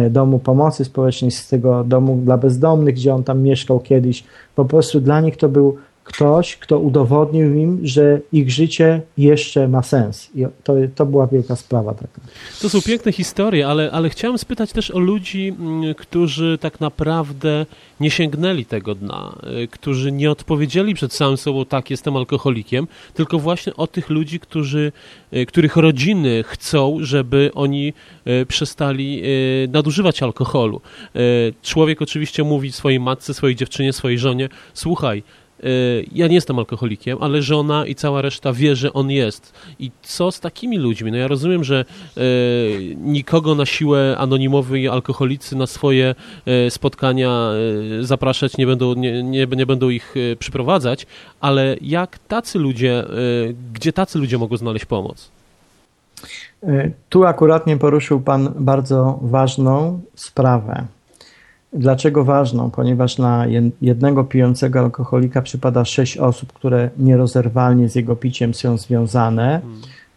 domu pomocy społecznej, z tego domu dla bezdomnych, gdzie on tam mieszkał kiedyś. Po prostu dla nich to był ktoś, kto udowodnił im, że ich życie jeszcze ma sens. I to, to była wielka sprawa taka. To są piękne historie, ale, ale chciałem spytać też o ludzi, mm, którzy tak naprawdę nie sięgnęli tego dna, y, którzy nie odpowiedzieli przed samym sobą, tak, jestem alkoholikiem, tylko właśnie o tych ludzi, którzy, y, których rodziny chcą, żeby oni y, przestali nadużywać alkoholu. Człowiek oczywiście mówi swojej matce, swojej dziewczynie, swojej żonie, słuchaj, ja nie jestem alkoholikiem, ale żona i cała reszta wie, że on jest. I co z takimi ludźmi? No ja rozumiem, że y, nikogo na siłę anonimowi alkoholicy na swoje y, spotkania zapraszać nie będą, nie, nie, nie będą ich przyprowadzać, ale jak tacy ludzie, gdzie tacy ludzie mogą znaleźć pomoc? Tu akuratnie poruszył Pan bardzo ważną sprawę. Dlaczego ważną? Ponieważ na jednego pijącego alkoholika przypada sześć osób, które nierozerwalnie z jego piciem są związane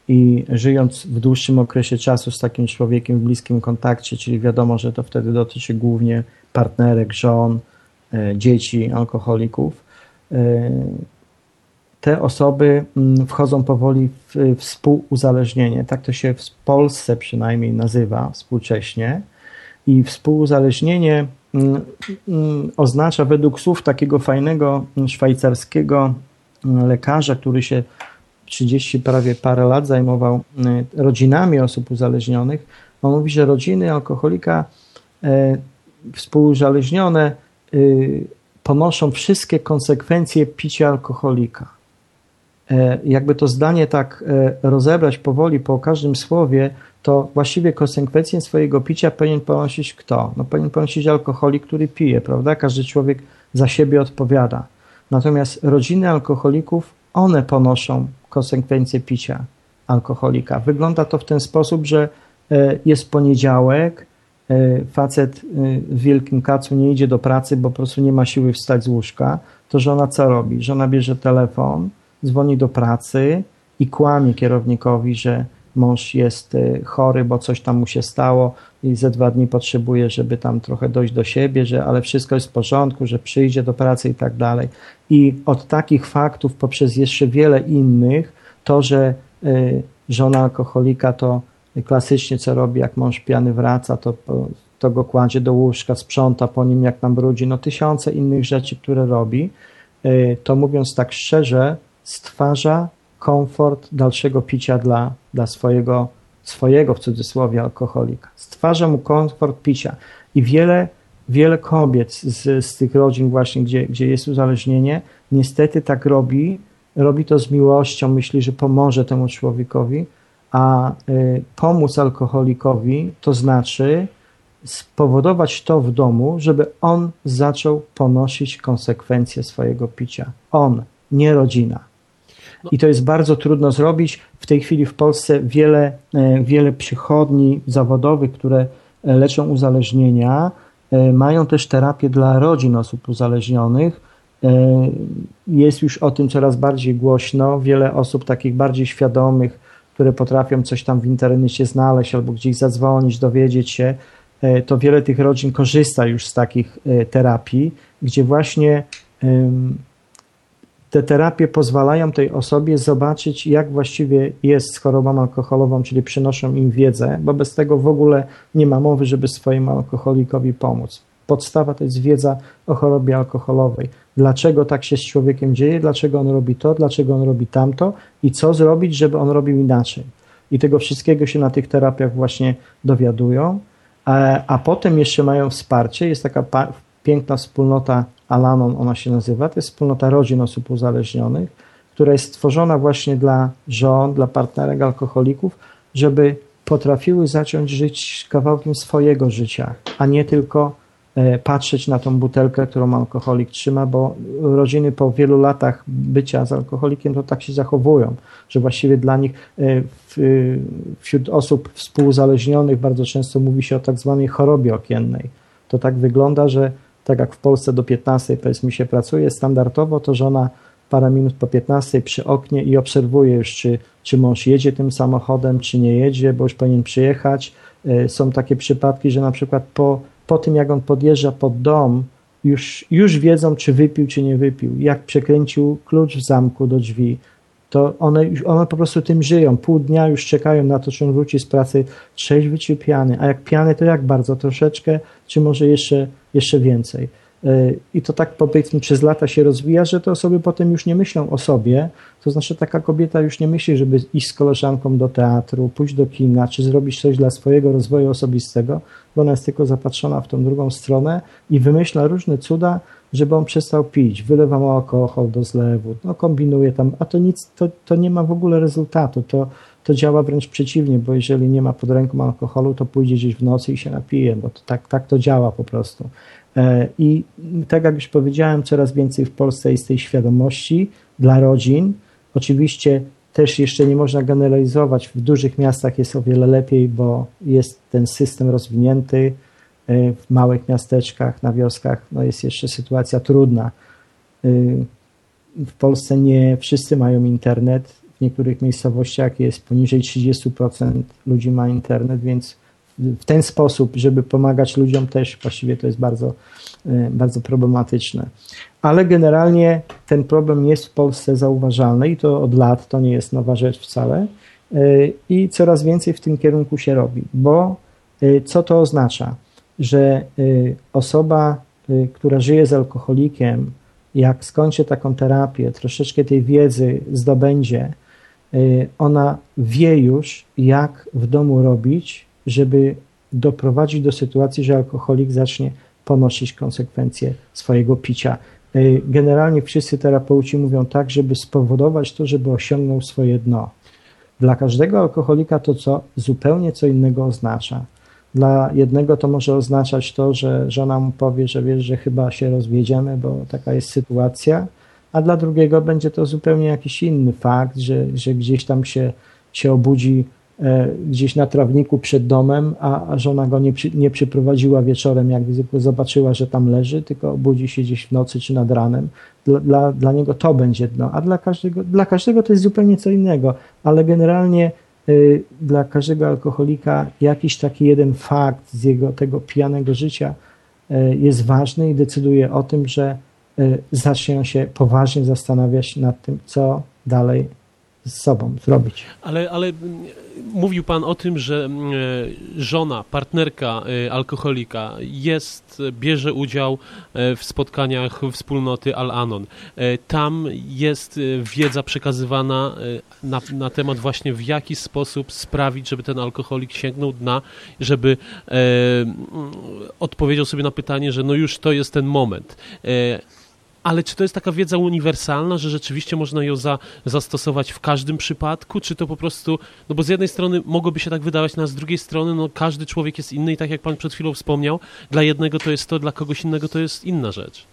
i żyjąc w dłuższym okresie czasu z takim człowiekiem w bliskim kontakcie, czyli wiadomo, że to wtedy dotyczy głównie partnerek, żon, e, dzieci, alkoholików, e, te osoby mm, wchodzą powoli w współuzależnienie. Tak to się w Polsce przynajmniej nazywa współcześnie. I współuzależnienie oznacza według słów takiego fajnego szwajcarskiego mm, lekarza, który się 30 prawie parę lat zajmował rodzinami osób uzależnionych. On mówi, że rodziny alkoholika e, współuzależnione y, ponoszą wszystkie konsekwencje picia alkoholika. E, jakby to zdanie tak e, rozebrać powoli po każdym słowie, to właściwie konsekwencje swojego picia powinien ponosić kto? No powinien ponosić alkoholik, który pije, prawda? Każdy człowiek za siebie odpowiada. Natomiast rodziny alkoholików, one ponoszą konsekwencje picia alkoholika. Wygląda to w ten sposób, że e, jest poniedziałek, facet w wielkim kacu nie idzie do pracy, bo po prostu nie ma siły wstać z łóżka, to żona co robi? Żona bierze telefon, dzwoni do pracy i kłamie kierownikowi, że mąż jest y, chory, bo coś tam mu się stało i ze dwa dni potrzebuje, żeby tam trochę dojść do siebie, że ale wszystko jest w porządku, że przyjdzie do pracy i tak dalej. I od takich faktów, poprzez jeszcze wiele innych, to, że y, żona alkoholika to klasycznie co robi, jak mąż pijany wraca, to, to go kładzie do łóżka, sprząta po nim jak nam brudzi, no tysiące innych rzeczy, które robi, y, to mówiąc tak szczerze, stwarza komfort dalszego picia dla, dla swojego, swojego w cudzysłowie alkoholika. Stwarza mu komfort picia. I wiele, wiele kobiet z, z tych rodzin właśnie, gdzie, gdzie jest uzależnienie, niestety tak robi, robi to z miłością, myśli, że pomoże temu człowiekowi, a y, pomóc alkoholikowi to znaczy spowodować to w domu, żeby on zaczął ponosić konsekwencje swojego picia. On, nie rodzina. I to jest bardzo trudno zrobić. W tej chwili w Polsce wiele, e, wiele przychodni zawodowych, które e, leczą uzależnienia, e, mają też terapię dla rodzin osób uzależnionych. Jest już o tym coraz bardziej głośno. Wiele osób takich bardziej świadomych, które potrafią coś tam w internecie znaleźć albo gdzieś zadzwonić, dowiedzieć się, to wiele tych rodzin korzysta już z takich terapii, gdzie właśnie te terapie pozwalają tej osobie zobaczyć, jak właściwie jest z chorobą alkoholową, czyli przynoszą im wiedzę, bo bez tego w ogóle nie ma mowy, żeby swojemu alkoholikowi pomóc. podstawa to jest wiedza o chorobie alkoholowej. Dlaczego tak się z człowiekiem dzieje, dlaczego on robi to, dlaczego on robi tamto i co zrobić, żeby on robił inaczej. I tego wszystkiego się na tych terapiach właśnie dowiadują. A, a potem jeszcze mają wsparcie. Jest taka piękna wspólnota Alanon, ona się nazywa. To jest wspólnota rodzin osób uzależnionych, która jest stworzona właśnie dla żon, dla partnerek alkoholików, żeby potrafiły zacząć żyć kawałkiem swojego życia, a nie tylko e, patrzeć na tą butelkę, którą alkoholik trzyma, bo rodziny po wielu latach bycia z alkoholikiem to tak się zachowują, że właściwie dla nich e, wśród osób współuzależnionych bardzo często mówi się o tak zwanej chorobie okiennej. To tak wygląda, że tak jak w Polsce do 15 powiedzmy się pracuje standardowo, to żona parę minut po 15 przy oknie i obserwuje już, czy, czy mąż jedzie tym samochodem, czy nie jedzie, bo już powinien przyjechać. E, są takie przypadki, że na przykład po, po tym, jak on podjeżdża pod dom, już, już wiedzą, czy wypił, czy nie wypił. Jak przekręcił klucz w zamku do drzwi, to one, one po prostu tym żyją. Pół dnia już czekają na to, czy on wróci z pracy trzeźwy czy piany. A jak piany, to jak bardzo? Troszeczkę, czy może jeszcze, jeszcze więcej. I to tak powiedzmy przez lata się rozwija, że te osoby potem już nie myślą o sobie. To znaczy taka kobieta już nie myśli, żeby iść z koleżanką do teatru, pójść do kina, czy zrobić coś dla swojego rozwoju osobistego, bo ona jest tylko zapatrzona w tą drugą stronę i wymyśla różne cuda, żeby on przestał pić, wylewa mu alkohol do zlewu, no kombinuje tam, a to nic, to, to nie ma w ogóle rezultatu, to, to działa wręcz przeciwnie, bo jeżeli nie ma pod ręką alkoholu, to pójdzie gdzieś w nocy i się napije, bo to tak, tak to działa po prostu. E, I tak jak już powiedziałem, coraz więcej w Polsce jest tej świadomości dla rodzin. Oczywiście też jeszcze nie można generalizować. W dużych miastach jest o wiele lepiej, bo jest ten system rozwinięty. E, w małych miasteczkach, na wioskach no jest jeszcze sytuacja trudna. E, w Polsce nie wszyscy mają internet. W niektórych miejscowościach jest poniżej 30% ludzi ma internet, więc w ten sposób, żeby pomagać ludziom też właściwie to jest bardzo, e, bardzo problematyczne. Ale generalnie ten problem jest w Polsce zauważalny i to od lat, to nie jest nowa rzecz wcale i coraz więcej w tym kierunku się robi, bo co to oznacza? Że osoba, która żyje z alkoholikiem, jak skończy taką terapię, troszeczkę tej wiedzy zdobędzie, ona wie już, jak w domu robić, żeby doprowadzić do sytuacji, że alkoholik zacznie ponosić konsekwencje swojego picia. Y, generalnie wszyscy terapeuci mówią tak, żeby spowodować to, żeby osiągnął swoje dno. Dla każdego alkoholika to co zupełnie co innego oznacza. Dla jednego to może oznaczać to, że żona mu powie, że wiesz, że chyba się rozwiedziemy, bo taka jest sytuacja, a dla drugiego będzie to zupełnie jakiś inny fakt, że, że gdzieś tam się, się obudzi E, gdzieś na trawniku przed domem, a, a żona go nie, przy, nie przyprowadziła wieczorem, jak zobaczyła, że tam leży, tylko budzi się gdzieś w nocy czy nad ranem. Dla, dla, dla niego to będzie dno, a dla każdego, dla każdego to jest zupełnie co innego, ale generalnie dla każdego alkoholika jakiś taki jeden fakt z jego tego pijanego życia y, jest ważny i decyduje o tym, że y, zacznie się poważnie zastanawiać nad tym, co dalej z sobą zrobić. Ale, ale mm, mówił Pan o tym, że mm, e, żona, partnerka e, alkoholika jest, bierze udział e, w spotkaniach wspólnoty Al-Anon. Tam jest wiedza przekazywana na, na temat właśnie w jaki sposób sprawić, żeby ten alkoholik sięgnął dna, żeby e, odpowiedział sobie na pytanie, że no już to jest ten moment. Ale czy to jest taka wiedza uniwersalna, że rzeczywiście można ją za, zastosować w każdym przypadku, czy to po prostu, no bo z jednej strony mogłoby się tak wydawać, no a z drugiej strony no każdy człowiek jest inny i tak jak pan przed chwilą wspomniał, dla jednego to jest to, dla kogoś innego to jest inna rzecz.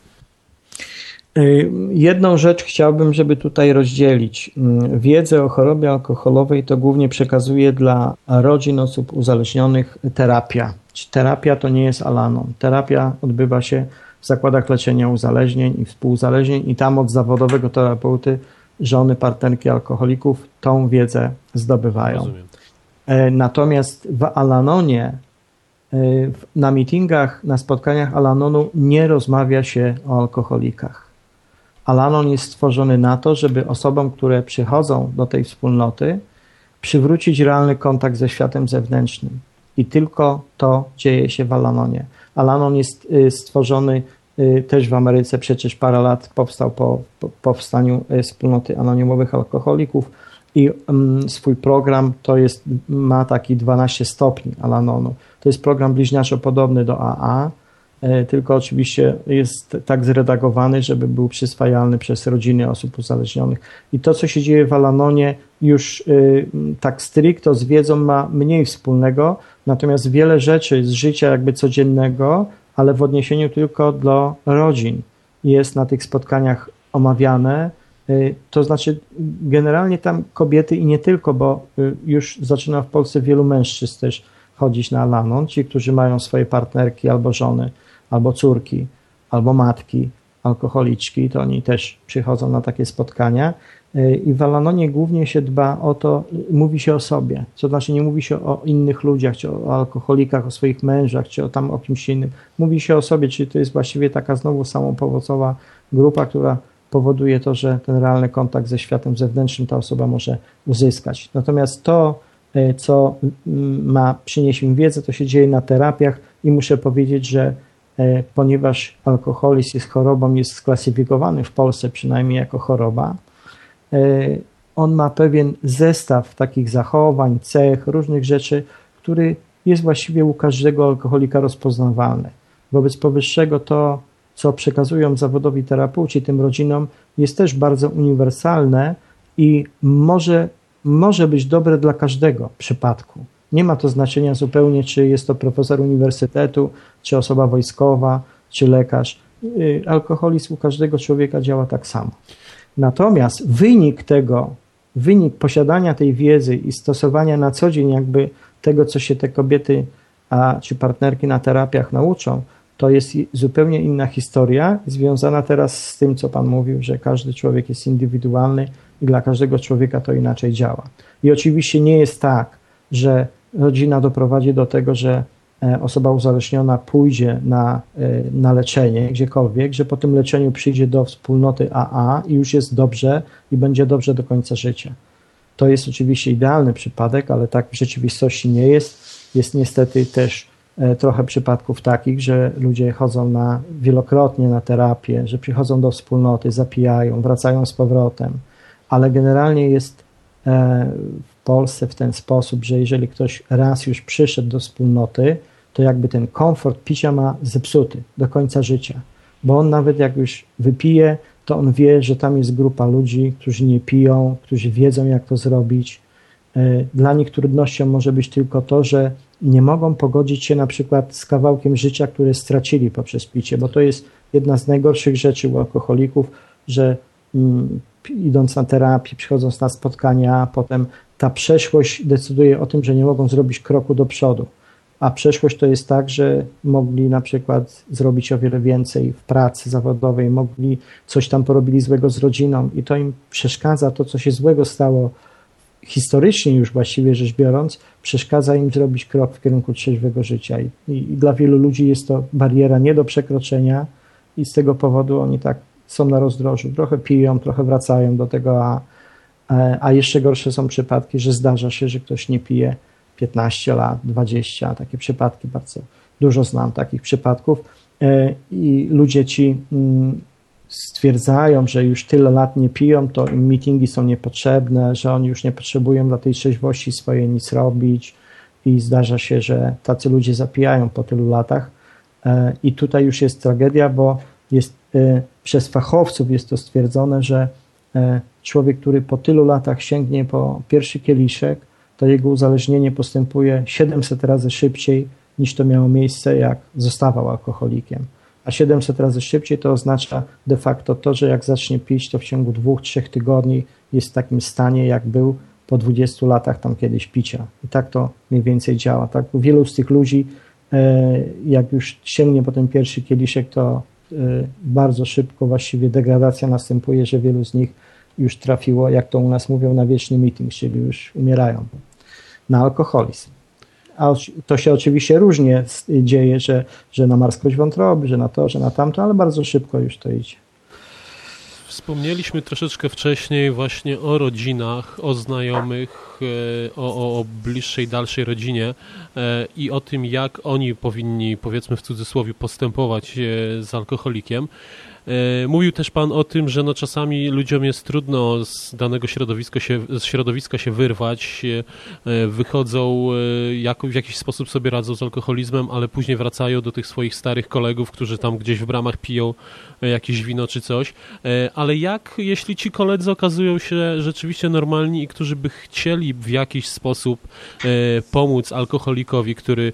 Y, jedną rzecz chciałbym, żeby tutaj rozdzielić. Y, wiedzę o chorobie alkoholowej to głównie przekazuje dla rodzin osób uzależnionych terapia. Terapia to nie jest Alanon. Terapia odbywa się w zakładach leczenia uzależnień i współuzależnień i tam od zawodowego terapeuty żony, partnerki alkoholików tą wiedzę zdobywają. Rozumiem. E, natomiast w Alanonie, e, na meetingach, na spotkaniach Alanonu nie rozmawia się o alkoholikach. Alanon jest stworzony na to, żeby osobom, które przychodzą do tej wspólnoty, przywrócić realny kontakt ze światem zewnętrznym. I tylko to dzieje się w Alanonie. Alanon jest stworzony też w Ameryce, przecież parę lat powstał po, po powstaniu wspólnoty anonimowych alkoholików i um, swój program to jest, ma taki 12 stopni Alanonu. To jest program bliźniaczo podobny do AA, tylko oczywiście jest tak zredagowany, żeby był przyswajalny przez rodziny osób uzależnionych. I to, co się dzieje w Alanonie, już y, tak stricto z wiedzą ma mniej wspólnego, natomiast wiele rzeczy z życia jakby codziennego, ale w odniesieniu tylko do rodzin jest na tych spotkaniach omawiane. Y, to znaczy, generalnie tam kobiety i nie tylko, bo już zaczyna w Polsce wielu mężczyzn też chodzić na Alanon, ci, którzy mają swoje partnerki albo żony, albo córki, albo matki, alkoholiczki, to oni też przychodzą na takie spotkania. Y, I w Alanonie głównie się dba o to, mówi się o sobie, to znaczy nie mówi się o innych ludziach, czy o alkoholikach, o swoich mężach, czy o tam o kimś innym. Mówi się o sobie, czyli to jest właściwie taka znowu samopowocowa grupa, która powoduje to, że ten realny kontakt ze światem zewnętrznym ta osoba może uzyskać. Natomiast to, e, co ma przynieść im wiedzę, to się dzieje na terapiach i muszę powiedzieć, że ponieważ alkoholizm jest chorobą, jest sklasyfikowany w Polsce przynajmniej jako choroba, e, on ma pewien zestaw takich zachowań, cech, różnych rzeczy, który jest właściwie u każdego alkoholika rozpoznawalny. Wobec powyższego to co przekazują zawodowi terapeuci tym rodzinom, jest też bardzo uniwersalne i może, może być dobre dla każdego przypadku. Nie ma to znaczenia zupełnie, czy jest to profesor uniwersytetu, czy osoba wojskowa, czy lekarz. Y, alkoholizm u każdego człowieka działa tak samo. Natomiast wynik tego, wynik posiadania tej wiedzy i stosowania na co dzień jakby tego, co się te kobiety a, czy partnerki na terapiach nauczą, to jest zupełnie inna historia, związana teraz z tym, co Pan mówił, że każdy człowiek jest indywidualny i dla każdego człowieka to inaczej działa. I oczywiście nie jest tak, że rodzina doprowadzi do tego, że e, osoba uzależniona pójdzie na, e, na leczenie gdziekolwiek, że po tym leczeniu przyjdzie do wspólnoty AA i już jest dobrze i będzie dobrze do końca życia. To jest oczywiście idealny przypadek, ale tak w rzeczywistości nie jest. Jest niestety też E, trochę przypadków takich, że ludzie chodzą na wielokrotnie na terapię, że przychodzą do wspólnoty, zapijają, wracają z powrotem, ale generalnie jest Polsce w ten sposób, że jeżeli ktoś raz już przyszedł do wspólnoty, to jakby ten komfort picia ma zepsuty do końca życia, bo on nawet jak już wypije, to on wie, że tam jest grupa ludzi, którzy nie piją, którzy wiedzą, jak to zrobić. E, dla nich trudnością może być tylko to, że nie mogą pogodzić się na przykład z kawałkiem życia, które stracili poprzez picie, bo to jest jedna z najgorszych rzeczy u alkoholików, że mm, idąc na terapię, przychodząc na spotkania, potem ta przeszłość decyduje o tym, że nie mogą zrobić kroku do przodu. A przeszłość to jest tak, że mogli na przykład zrobić o wiele więcej w pracy zawodowej, mogli coś tam porobili złego z rodziną i to im przeszkadza to, co się złego stało historycznie już właściwie rzecz biorąc, przeszkadza im zrobić krok w kierunku trzeźwego życia. I, I, dla wielu ludzi jest to bariera nie do przekroczenia i z tego powodu oni tak są na rozdrożu. Trochę piją, trochę wracają do tego, a, a jeszcze gorsze są przypadki, że zdarza się, że ktoś nie pije 15 lat, 20, takie przypadki bardzo dużo znam takich przypadków. E, i ludzie ci mm, stwierdzają, że już tyle lat nie piją, to im meetingi są niepotrzebne, że oni już nie potrzebują dla tej trzeźwości swojej nic robić. I zdarza się, że tacy ludzie zapijają po tylu latach. E, i tutaj już jest tragedia, bo jest e, przez fachowców jest to stwierdzone, że e, człowiek, który po tylu latach sięgnie po pierwszy kieliszek, to jego uzależnienie postępuje 700 razy szybciej niż to miało miejsce, jak zostawał alkoholikiem a 700 razy szybciej to oznacza de facto to, że jak zacznie pić, to w ciągu dwóch, trzech tygodni jest w takim stanie, jak był po 20 latach tam kiedyś picia. I tak to mniej więcej działa. Tak? Wielu z tych ludzi, e, jak już sięgnie po ten pierwszy kieliszek, to e, bardzo szybko właściwie degradacja następuje, że wielu z nich już trafiło, jak to u nas mówią, na wieczny meeting, czyli już umierają na alkoholizm a to się oczywiście różnie dzieje, że, że na marskość wątroby, że na to, że na tamto, ale bardzo szybko już to idzie. Wspomnieliśmy troszeczkę wcześniej właśnie o rodzinach, o znajomych, e, o, o, o bliższej, dalszej rodzinie e, i o tym, jak oni powinni, powiedzmy w cudzysłowie, postępować e, z alkoholikiem. E, mówił też Pan o tym, że no czasami ludziom jest trudno z danego środowiska się, z środowiska się wyrwać, e, wychodzą, e, jak, w jakiś sposób sobie radzą z alkoholizmem, ale później wracają do tych swoich starych kolegów, którzy tam gdzieś w bramach piją jakieś wino czy coś. Ale jak, jeśli ci koledzy okazują się rzeczywiście normalni i którzy by chcieli w jakiś sposób pomóc alkoholikowi, który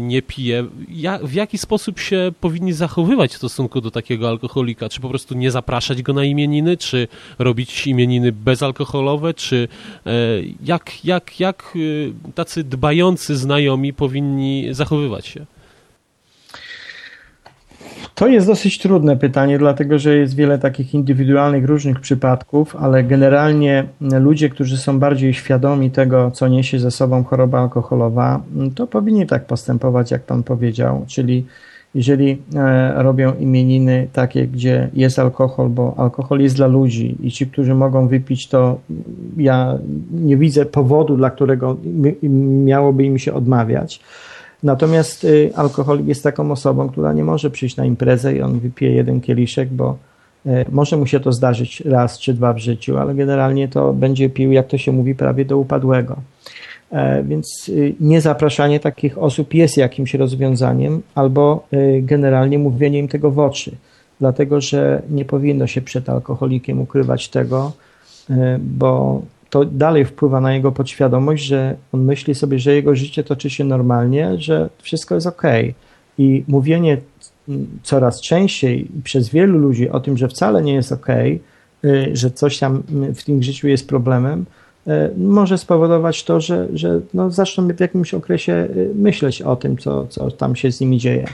nie pije, w jaki sposób się powinni zachowywać w stosunku do takiego alkoholika? Czy po prostu nie zapraszać go na imieniny, czy robić imieniny bezalkoholowe, czy e, jak, jak, jak e, tacy dbający znajomi powinni zachowywać się? To jest dosyć trudne pytanie, dlatego że jest wiele takich indywidualnych, różnych przypadków, ale generalnie ludzie, którzy są bardziej świadomi tego, co niesie ze sobą choroba alkoholowa, to powinni tak postępować, jak Pan powiedział, czyli jeżeli e, robią imieniny takie, gdzie jest alkohol, bo alkohol jest dla ludzi i ci, którzy mogą wypić, to ja nie widzę powodu, dla którego miałoby im się odmawiać. Natomiast y, alkoholik jest taką osobą, która nie może przyjść na imprezę i on wypije jeden kieliszek, bo e, może mu się to zdarzyć raz czy dwa w życiu, ale generalnie to będzie pił, jak to się mówi, prawie do upadłego. E, więc y, niezapraszanie takich osób jest jakimś rozwiązaniem, albo y, generalnie mówienie im tego w oczy, dlatego że nie powinno się przed alkoholikiem ukrywać tego, y, bo to dalej wpływa na jego podświadomość, że on myśli sobie, że jego życie toczy się normalnie, że wszystko jest ok. I mówienie coraz częściej przez wielu ludzi o tym, że wcale nie jest ok, że coś tam w tym życiu jest problemem, E, może spowodować to, że, że no zaczną w jakimś okresie e, myśleć o tym, co, co tam się z nimi dzieje.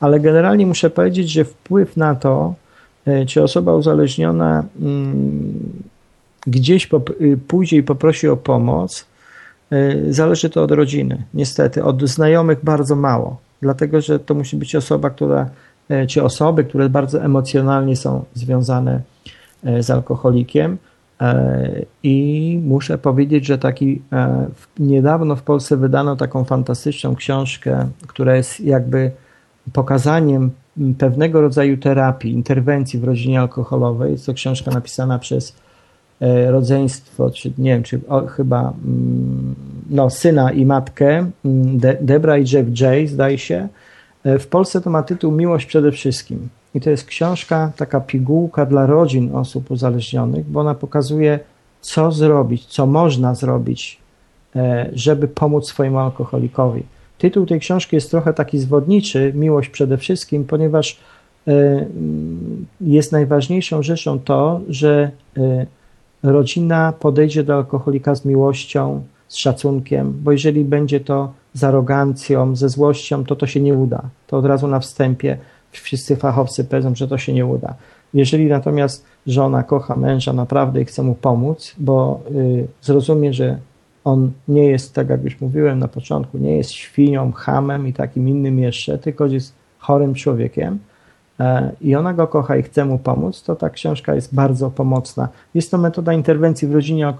Ale generalnie muszę powiedzieć, że wpływ na to, e, czy osoba uzależniona mm, gdzieś pójdzie i poprosi o pomoc, zależy to od rodziny. Niestety, od znajomych bardzo mało, dlatego że to musi być osoba, która, czy osoby, które bardzo emocjonalnie są związane z alkoholikiem E, I muszę powiedzieć, że taki e, niedawno w Polsce wydano taką fantastyczną książkę, która jest jakby pokazaniem pewnego rodzaju terapii, interwencji w rodzinie alkoholowej. Jest to książka napisana przez e, rodzeństwo, czy nie wiem, czy o, chyba mm, no, syna i matkę, mm, De Debra i Jeff J, zdaje się. W Polsce to ma tytuł Miłość przede wszystkim. I to jest książka, taka pigułka dla rodzin osób uzależnionych, bo ona pokazuje, co zrobić, co można zrobić, e, żeby pomóc swojemu alkoholikowi. Tytuł tej książki jest trochę taki zwodniczy, miłość przede wszystkim, ponieważ e, jest najważniejszą rzeczą to, że e, rodzina podejdzie do alkoholika z miłością, z szacunkiem, bo jeżeli będzie to z arogancją, ze złością, to to się nie uda. To od razu na wstępie wszyscy fachowcy powiedzą, że to się nie uda. Jeżeli natomiast żona kocha męża naprawdę i chce mu pomóc, bo y, zrozumie, że on nie jest, tak jak już mówiłem na początku, nie jest świnią, hamem i takim innym jeszcze, tylko jest chorym człowiekiem i ona go kocha i chce mu pomóc, to ta książka jest bardzo pomocna. Jest to metoda interwencji w rodzinie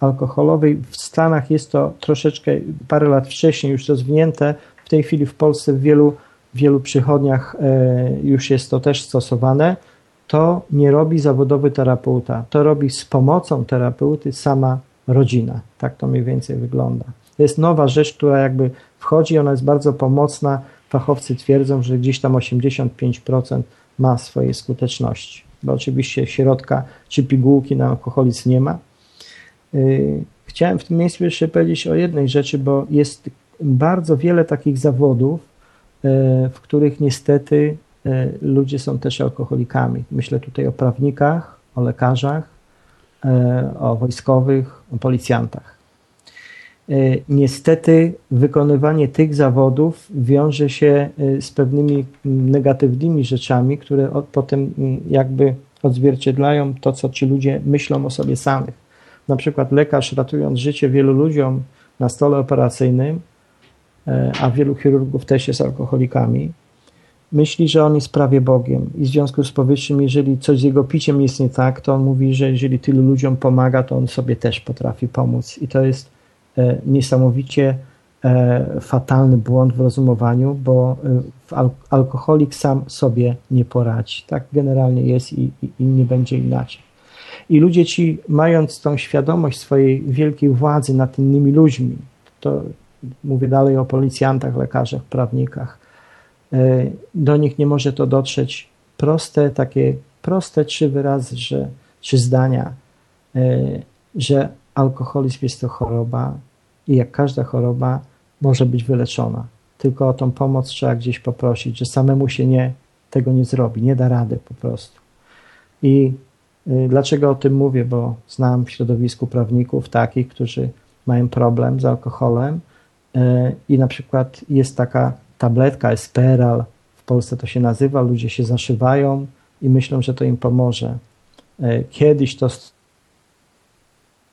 alkoholowej. W Stanach jest to troszeczkę parę lat wcześniej już rozwinięte. W tej chwili w Polsce w wielu wielu przychodniach e, już jest to też stosowane, to nie robi zawodowy terapeuta. To robi z pomocą terapeuty sama rodzina. Tak to mniej więcej wygląda. To jest nowa rzecz, która jakby wchodzi, ona jest bardzo pomocna. Fachowcy twierdzą, że gdzieś tam 85% ma swojej skuteczności. Bo oczywiście środka czy pigułki na alkoholizm nie ma. E, chciałem w tym miejscu jeszcze powiedzieć o jednej rzeczy, bo jest bardzo wiele takich zawodów, E, w których niestety e, ludzie są też alkoholikami. Myślę tutaj o prawnikach, o lekarzach, o wojskowych, o policjantach. Niestety wykonywanie tych zawodów wiąże się z pewnymi negatywnymi rzeczami, które potem jakby odzwierciedlają to, co ci ludzie myślą o sobie samych. Na przykład lekarz ratując życie wielu ludziom na stole operacyjnym, E, a wielu chirurgów też jest alkoholikami, myśli, że on jest prawie Bogiem i w związku z powyższym, jeżeli coś z jego piciem jest nie tak, to on mówi, że jeżeli tylu ludziom pomaga, to on sobie też potrafi pomóc i to jest e, niesamowicie e, fatalny błąd w rozumowaniu, bo e, al alkoholik sam sobie nie poradzi. Tak generalnie jest i, i, i nie będzie inaczej. I ludzie ci, mając tą świadomość swojej wielkiej władzy nad innymi ludźmi, to mówię dalej o policjantach, lekarzach, prawnikach, e, do nich nie może to dotrzeć proste, takie proste trzy wyrazy, że, trzy zdania, e, że alkoholizm jest to choroba i jak każda choroba może być wyleczona. Tylko o tą pomoc trzeba gdzieś poprosić, że samemu się nie, tego nie zrobi, nie da rady po prostu. I Y, dlaczego o tym mówię? Bo znam w środowisku prawników takich, którzy mają problem z alkoholem y, i na przykład jest taka tabletka Esperal, w Polsce to się nazywa, ludzie się zaszywają i myślą, że to im pomoże. Y, kiedyś to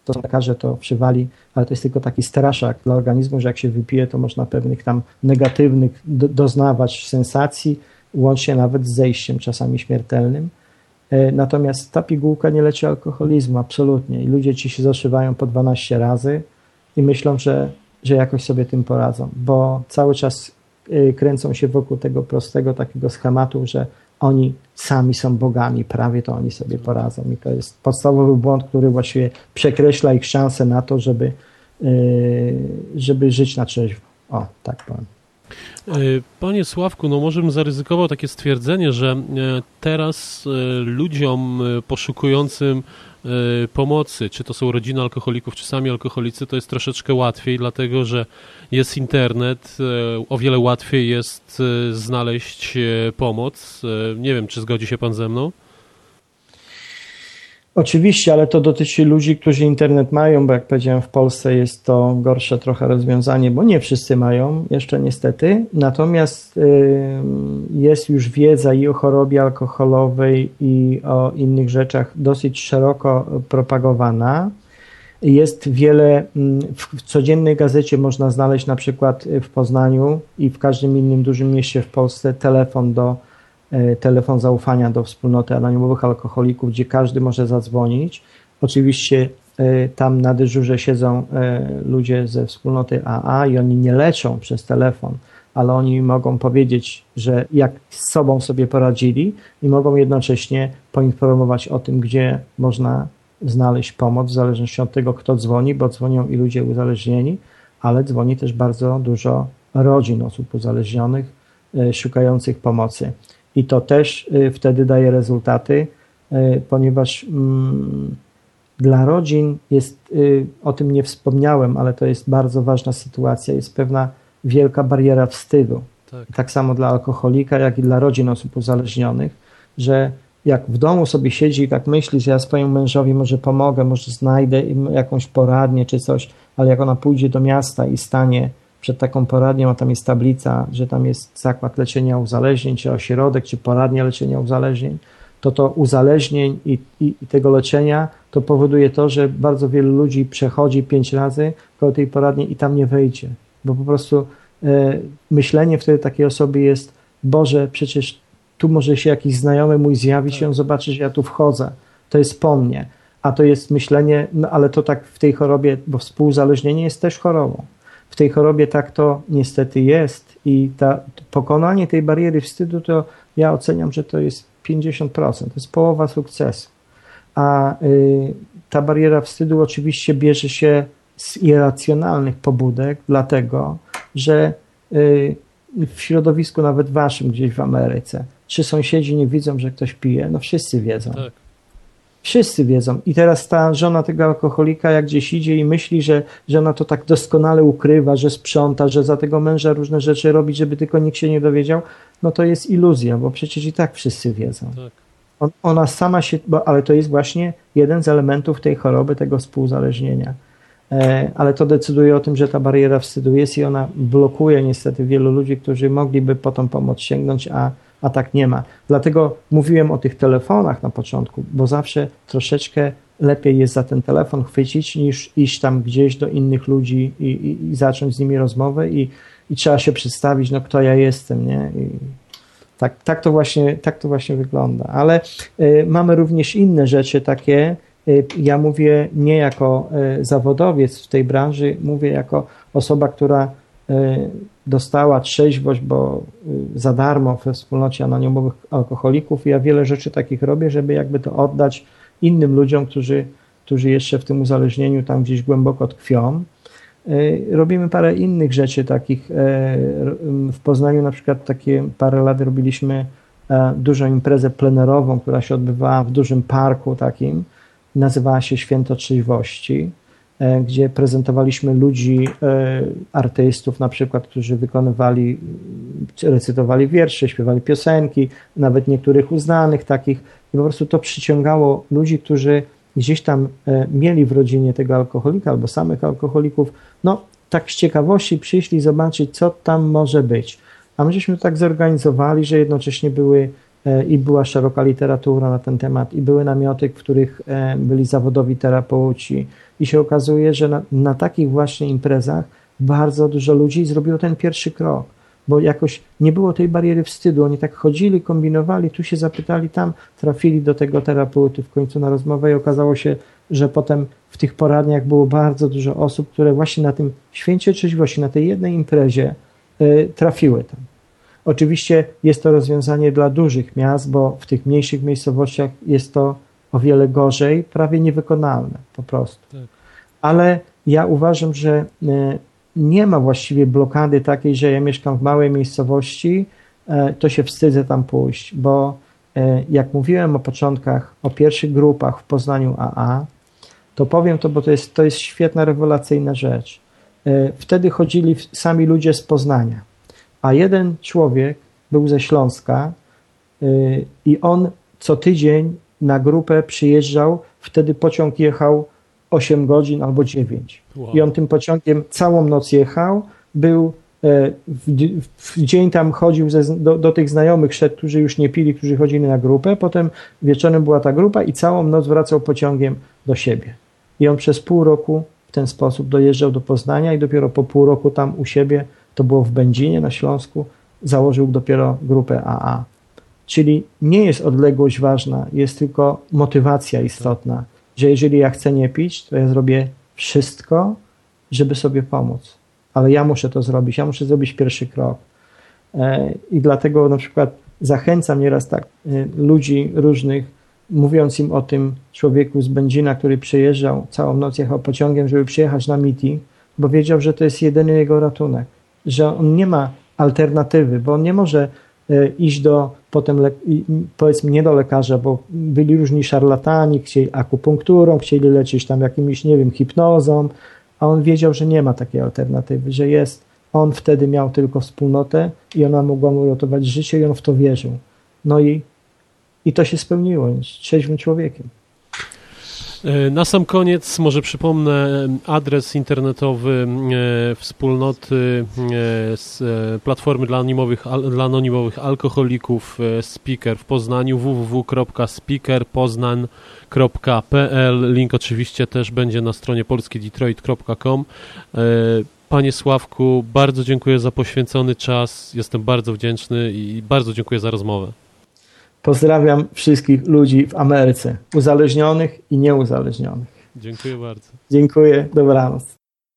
to lekarze to wszywali, ale to jest tylko taki straszak dla organizmu, że jak się wypije, to można pewnych tam negatywnych do, doznawać sensacji, łącznie nawet z zejściem czasami śmiertelnym. E, natomiast ta pigułka nie leczy alkoholizmu, absolutnie. I ludzie ci się zaszywają po 12 razy i myślą, że, że jakoś sobie tym poradzą, bo cały czas e, kręcą się wokół tego prostego takiego schematu, że oni sami są bogami, prawie to oni sobie poradzą. I to jest podstawowy błąd, który właściwie przekreśla ich szanse na to, żeby, e, żeby żyć na trzeźwo. O, tak powiem. E, panie Sławku, no może bym zaryzykował takie stwierdzenie, że e, teraz e, ludziom poszukującym pomocy, czy to są rodziny alkoholików, czy sami alkoholicy, to jest troszeczkę łatwiej, dlatego że jest internet, o wiele łatwiej jest znaleźć pomoc. Nie wiem, czy zgodzi się pan ze mną? Oczywiście, ale to dotyczy ludzi, którzy internet mają, bo jak powiedziałem, w Polsce jest to gorsze trochę rozwiązanie, bo nie wszyscy mają jeszcze niestety. Natomiast jest już wiedza i o chorobie alkoholowej, i o innych rzeczach dosyć szeroko propagowana. Jest wiele, w codziennej gazecie można znaleźć na przykład w Poznaniu i w każdym innym dużym mieście w Polsce telefon do telefon zaufania do wspólnoty anonimowych alkoholików, gdzie każdy może zadzwonić. Oczywiście e, tam na dyżurze siedzą e, ludzie ze wspólnoty AA i oni nie leczą przez telefon, ale oni mogą powiedzieć, że jak z sobą sobie poradzili i mogą jednocześnie poinformować o tym, gdzie można znaleźć pomoc, w zależności od tego, kto dzwoni, bo dzwonią i ludzie uzależnieni, ale dzwoni też bardzo dużo rodzin osób uzależnionych, szukających pomocy i to też y, wtedy daje rezultaty, y, ponieważ mm, dla rodzin jest, y, o tym nie wspomniałem, ale to jest bardzo ważna sytuacja, jest pewna wielka bariera wstydu. Tak. tak samo dla alkoholika, jak i dla rodzin osób uzależnionych, że jak w domu sobie siedzi i tak myśli, że ja swojemu mężowi może pomogę, może znajdę jakąś poradnię czy coś, ale jak ona pójdzie do miasta i stanie przed taką poradnią, a tam jest tablica, że tam jest zakład leczenia uzależnień, czy ośrodek, czy poradnia leczenia uzależnień, to to uzależnień i, i, i, tego leczenia to powoduje to, że bardzo wielu ludzi przechodzi pięć razy koło tej poradni i tam nie wejdzie, bo po prostu e, myślenie wtedy takiej osoby jest, Boże, przecież tu może się jakiś znajomy mój zjawić i on zobaczy, że ja tu wchodzę, to jest po mnie, a to jest myślenie, no ale to tak w tej chorobie, bo współzależnienie jest też chorobą w tej chorobie tak to niestety jest i ta, pokonanie tej bariery wstydu to ja oceniam, że to jest 50%, to jest połowa sukcesu. A y, ta bariera wstydu oczywiście bierze się z irracjonalnych pobudek, dlatego że y, w środowisku nawet waszym gdzieś w Ameryce, czy sąsiedzi nie widzą, że ktoś pije? No wszyscy wiedzą. Tak. Wszyscy wiedzą. I teraz ta żona tego alkoholika, jak gdzieś idzie i myśli, że, że ona to tak doskonale ukrywa, że sprząta, że za tego męża różne rzeczy robi, żeby tylko nikt się nie dowiedział, no to jest iluzja, bo przecież i tak wszyscy wiedzą. Tak. On, ona sama się, bo, ale to jest właśnie jeden z elementów tej choroby, tego współzależnienia. E, ale to decyduje o tym, że ta bariera wstydu jest i ona blokuje niestety wielu ludzi, którzy mogliby po tą pomoc sięgnąć, a a tak nie ma. Dlatego mówiłem o tych telefonach na początku, bo zawsze troszeczkę lepiej jest za ten telefon chwycić, niż iść tam gdzieś do innych ludzi i, i, i zacząć z nimi rozmowę i, i trzeba się przedstawić, no kto ja jestem, nie? Tak, tak, to, właśnie, tak to właśnie wygląda. Ale y, mamy również inne rzeczy takie. Y, ja mówię nie jako y, zawodowiec w tej branży, mówię jako osoba, która dostała trzeźwość, bo y, za darmo we wspólnocie anonimowych alkoholików. Ja wiele rzeczy takich robię, żeby jakby to oddać innym ludziom, którzy, którzy jeszcze w tym uzależnieniu tam gdzieś głęboko tkwią. Y, robimy parę innych rzeczy takich. Y, w Poznaniu na przykład takie parę lat robiliśmy e, dużą imprezę plenerową, która się odbywała w dużym parku takim. Nazywała się Święto Trzeźwości, gdzie prezentowaliśmy ludzi, e, artystów na przykład, którzy wykonywali, recytowali wiersze, śpiewali piosenki, nawet niektórych uznanych takich. I po prostu to przyciągało ludzi, którzy gdzieś tam mieli w rodzinie tego alkoholika albo samych alkoholików, no tak z ciekawości przyszli zobaczyć, co tam może być. A my żeśmy to tak zorganizowali, że jednocześnie były e, i była szeroka literatura na ten temat, i były namioty, w których e, byli zawodowi terapeuci. I się okazuje, że na, na takich właśnie imprezach bardzo dużo ludzi zrobiło ten pierwszy krok bo jakoś nie było tej bariery wstydu. Oni tak chodzili, kombinowali, tu się zapytali, tam trafili do tego terapeuty w końcu na rozmowę i okazało się, że potem w tych poradniach było bardzo dużo osób, które właśnie na tym święcie trzeźwości, na tej jednej imprezie y, trafiły tam. Oczywiście jest to rozwiązanie dla dużych miast, bo w tych mniejszych miejscowościach jest to o wiele gorzej, prawie niewykonalne po prostu. Tak. Ale ja uważam, że y, nie ma właściwie blokady takiej, że ja mieszkam w małej miejscowości, y, to się wstydzę tam pójść, bo jak mówiłem o początkach, o pierwszych grupach w Poznaniu AA, to powiem to, bo to jest, to jest świetna, rewelacyjna rzecz. E, wtedy chodzili sami ludzie z Poznania, a jeden człowiek był ze Śląska e, i on co tydzień na grupę przyjeżdżał, wtedy pociąg jechał 8 godzin albo 9. Wow. I on tym pociągiem całą noc jechał, był e, w, w dzień tam chodził ze, do, do, tych znajomych, szedł, którzy już nie pili, którzy chodzili na grupę, potem wieczorem była ta grupa i całą noc wracał pociągiem do siebie. I on przez pół roku w ten sposób dojeżdżał do Poznania i dopiero po pół roku tam u siebie, to było w Będzinie na Śląsku, założył dopiero grupę AA. Czyli nie jest odległość ważna, jest tylko motywacja istotna, że jeżeli ja chcę nie pić, to ja zrobię wszystko, żeby sobie pomóc. Ale ja muszę to zrobić, ja muszę zrobić pierwszy krok. E, I dlatego na przykład zachęcam nieraz tak e, ludzi różnych, mówiąc im o tym człowieku z Będzina, który przyjeżdżał całą noc, jechał pociągiem, żeby przyjechać na meeting, bo wiedział, że to jest jedyny jego ratunek, że on nie ma alternatywy, bo on nie może e, iść do potem, powiedzmy, nie do lekarza, bo byli różni szarlatani, chcieli akupunkturą, chcieli leczyć tam jakimiś, nie wiem, hipnozą, a on wiedział, że nie ma takiej alternatywy, że jest, on wtedy miał tylko wspólnotę i ona mogła mu ratować życie i on w to wierzył. No i i to się spełniło, jest trzeźwym człowiekiem. E, na sam koniec może przypomnę adres internetowy e, wspólnoty e, z platformy dla anonimowych, dla anonimowych alkoholików Speaker w Poznaniu www.speakerpoznań.pl Link oczywiście też będzie na stronie polskidetroit.com Panie Sławku, bardzo dziękuję za poświęcony czas. Jestem bardzo wdzięczny i bardzo dziękuję za rozmowę. Pozdrawiam wszystkich ludzi w Ameryce, uzależnionych i nieuzależnionych. Dziękuję bardzo. Dziękuję, dobranoc.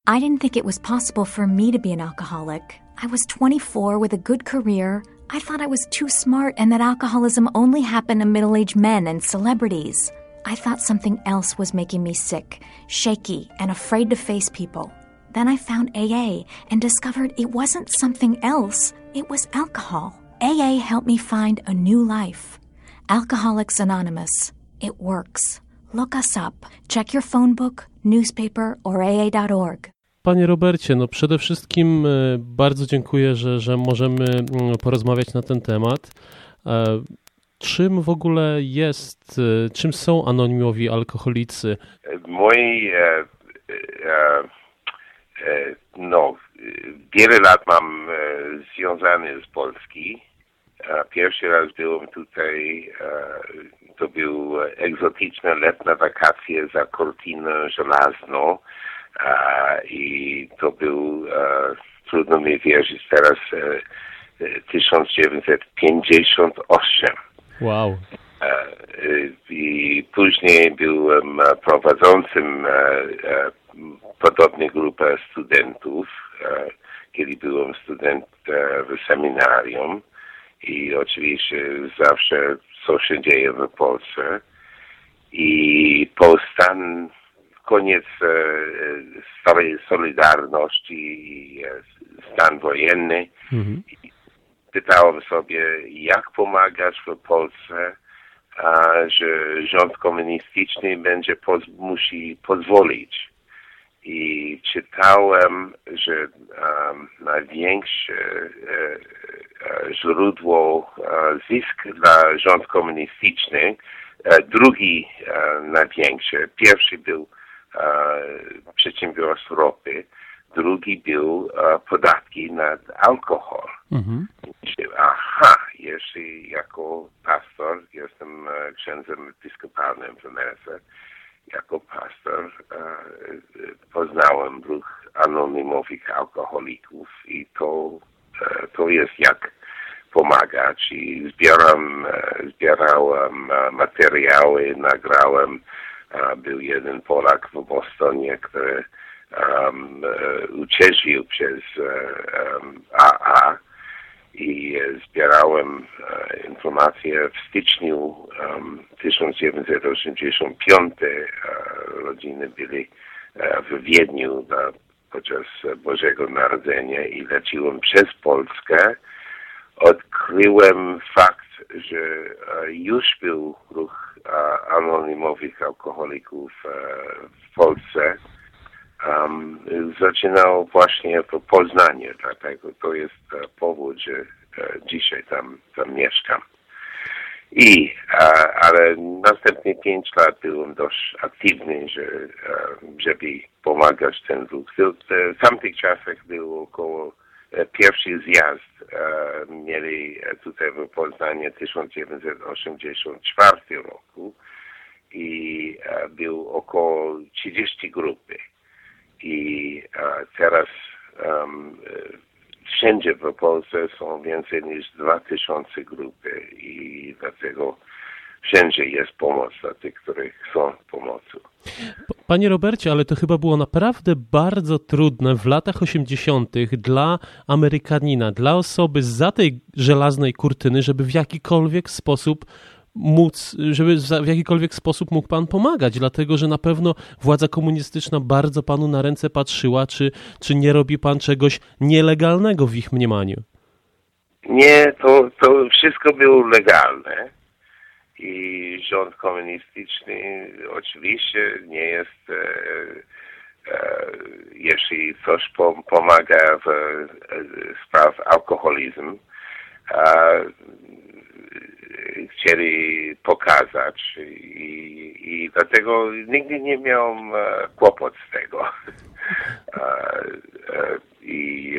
I didn't think it was possible for me to be an alcoholic. I was 24 with a good career. I thought I was too smart and that alcoholism only happened to middle aged men and celebrities. I thought something else was making me sick, shaky, and afraid to face people. Then I found AA and discovered it wasn't something else, it was alcohol. AA helped me find a new life. Alcoholics Anonymous. It works. Look us up. Check your phone book, newspaper or AA.org. Panie Robercie, no przede wszystkim e, bardzo dziękuję, że, że możemy mm, porozmawiać na ten temat. E, czym w ogóle jest, e, czym są anonimowi alkoholicy? Mój, no, wiele lat mam związany z Polski Pierwszy raz byłem tutaj, to był egzotyczne letnie wakacje za kortinę żelazną i to był, trudno mi wierzyć teraz, 1958. Wow. I później byłem prowadzącym podobnej grupy studentów, kiedy byłem studentem w seminarium i oczywiście zawsze co się dzieje w Polsce i powstan koniec starej Solidarności i stan wojenny. Mhm. Pytałem sobie, jak pomagać w Polsce, a, że rząd komunistyczny będzie poz, musi pozwolić. I czytałem, że um, największe e, e, źródło e, zisk dla rząd komunistyczny, e, drugi e, największy, pierwszy był e, przedsiębiorstwo ropy, drugi był e, podatki na alkohol. Mhm. Aha, jeśli jako pastor, jestem księdzem episkopalnym w Ameryce, jako pastor e, poznałem ruch anonimowych alkoholików i to, e, to jest jak pomagać. I zbieram, e, zbierałem materiały, nagrałem, był jeden Polak w Bostonie, który um, ucierpiał przez um, AA i zbierałem informacje w styczniu um, 1985 rodziny byli w Wiedniu na, podczas Bożego Narodzenia i leciłem przez Polskę. Odkryłem fakt, że już był ruch anonimowych alkoholików w Polsce um, zaczynał właśnie w Poznaniu, dlatego to jest e, powód, że e, dzisiaj tam, tam mieszkam. I, ale następnie pięć lat byłem dość aktywny, że, e, żeby pomagać ten ruch. W tamtych czasach było około pierwszy zjazd mieli tutaj w Poznaniu w 1984 roku i był około 30 grupy i teraz um, wszędzie w Polsce są więcej niż 2000 grupy i dlatego wszędzie jest pomoc dla tych, których chcą pomocy. Panie Robercie, ale to chyba było naprawdę bardzo trudne w latach 80. dla Amerykanina, dla osoby za tej żelaznej kurtyny, żeby w jakikolwiek sposób móc, żeby w jakikolwiek sposób mógł pan pomagać, dlatego że na pewno władza komunistyczna bardzo panu na ręce patrzyła, czy, czy nie robi pan czegoś nielegalnego w ich mniemaniu. Nie, to, to wszystko było legalne i rząd komunistyczny oczywiście nie jest, e, e, jeśli coś pomaga w e, spraw alkoholizmu, chcieli pokazać i, i dlatego nigdy nie miałem e, kłopot z tego. <laughs> E, e, I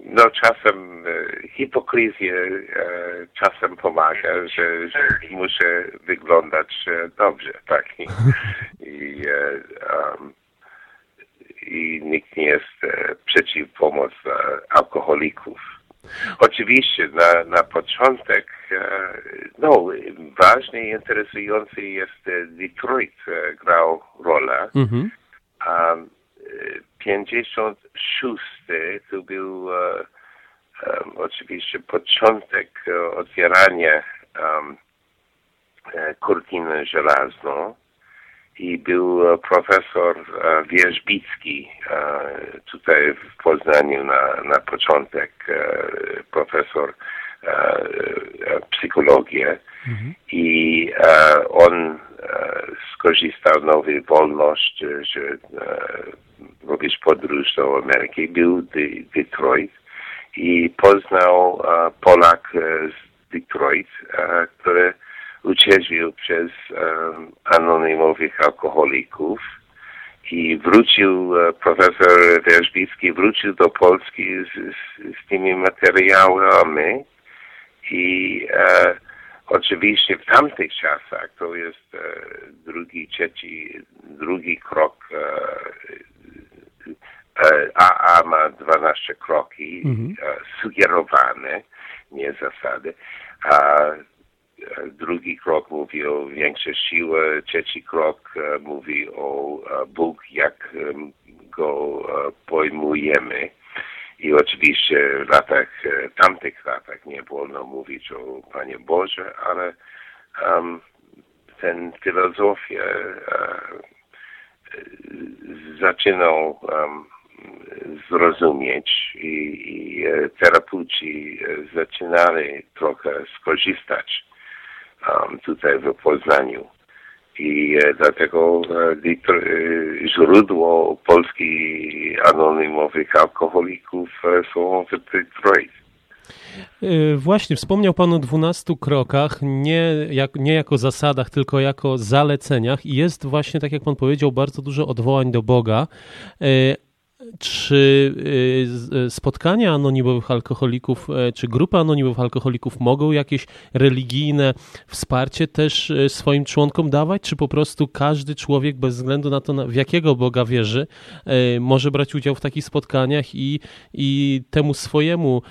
no czasem hipokryzja czasem pomaga, że, że muszę wyglądać dobrze, tak? I, i, um, i nikt nie jest przeciw pomoc alkoholików. Oczywiście na, na początek, e, no, ważny i interesujący jest e, Detroit e, grał rolę. Mhm. A 56 to był um, oczywiście początek otwierania um, kurtiny żelazną i był e, profesor e, Wierzbicki e, tutaj w Poznaniu na, na początek, profesor psychologii mhm. i on skorzystał nowej wolność, że robisz podróż do Ameryki, był w Detroit i poznał Polak z Detroit, który ucierpiał przez um, anonimowych alkoholików i wrócił, e, profesor Wierzbicki wrócił do Polski z, z, z tymi materiałami i e, oczywiście w tamtych czasach to jest e, drugi, trzeci, drugi krok e, AA ma 12 kroki mhm. sugerowane, nie zasady, a drugi krok mówi o większej siły, trzeci krok mówi o Bóg, jak go pojmujemy. I oczywiście w latach, tamtych latach nie wolno mówić o Panie Boże, ale um, ten filozofia zaczynał um, zrozumieć i, i e, terapeuci e, zaczynali trochę skorzystać um, tutaj w Poznaniu. I e, dlatego źródło Polski anonimowych alkoholików są w Detroit. Właśnie, wspomniał Pan o 12 krokach, nie, jak, nie jako zasadach, tylko jako zaleceniach i jest właśnie, tak jak Pan powiedział, bardzo dużo odwołań do Boga, czy y, spotkania anonimowych alkoholików, e, czy grupy anonimowych alkoholików mogą jakieś religijne wsparcie też e, swoim członkom dawać, czy po prostu każdy człowiek, bez względu na to, w jakiego Boga wierzy, e, może brać udział w takich spotkaniach i, i temu swojemu,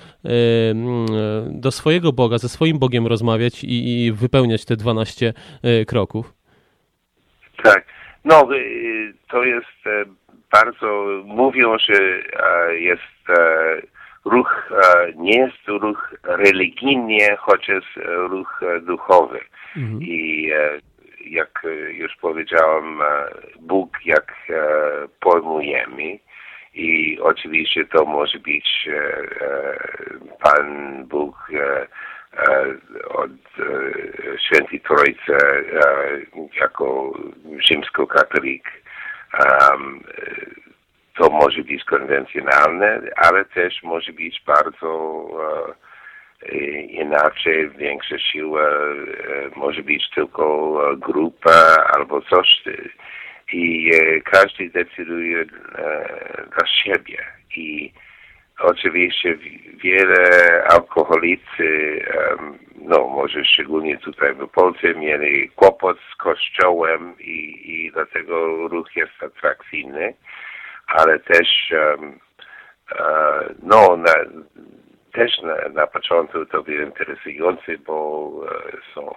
do swojego Boga, ze swoim Bogiem rozmawiać i, i wypełniać te 12 kroków? Tak. No, y, to jest bardzo mówią, że e, jest e, ruch, e, nie jest ruch religijny, chociaż ruch duchowy. Mhm. I jak już powiedziałem, Bóg jak pojmujemy i oczywiście to może być Pan Bóg od Świętej Trójcy jako rzymskokatolik to może być konwencjonalne, ale też może być bardzo uh, inaczej, większa siła, uh, może być tylko uh, grupa albo coś. I każdy decyduje dla siebie. I oczywiście wiele alkoholicy, no może szczególnie tutaj w Polsce, mieli kłopot z kościołem i, i dlatego ruch jest atrakcyjny, ale też uh, no na, też na, na początku to było interesujące, bo uh, są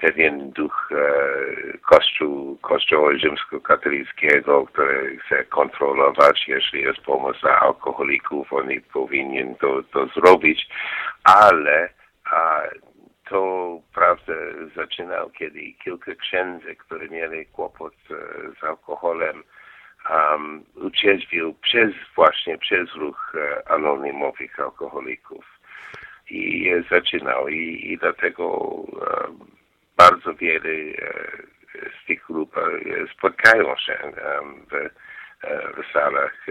pewien duch e, kościół, kościoła rzymskokatolickiego, który chce kontrolować, jeśli jest pomoc dla alkoholików, oni powinien to, to zrobić, ale a, to prawda zaczynał, kiedy kilka księży, którzy mieli kłopot e, z alkoholem, um, ucierpiał przez właśnie przez ruch e, anonimowych alkoholików. I e, zaczynał i, i dlatego um, bardzo wiele e, z tych grup e, spotkają się w, e, w salach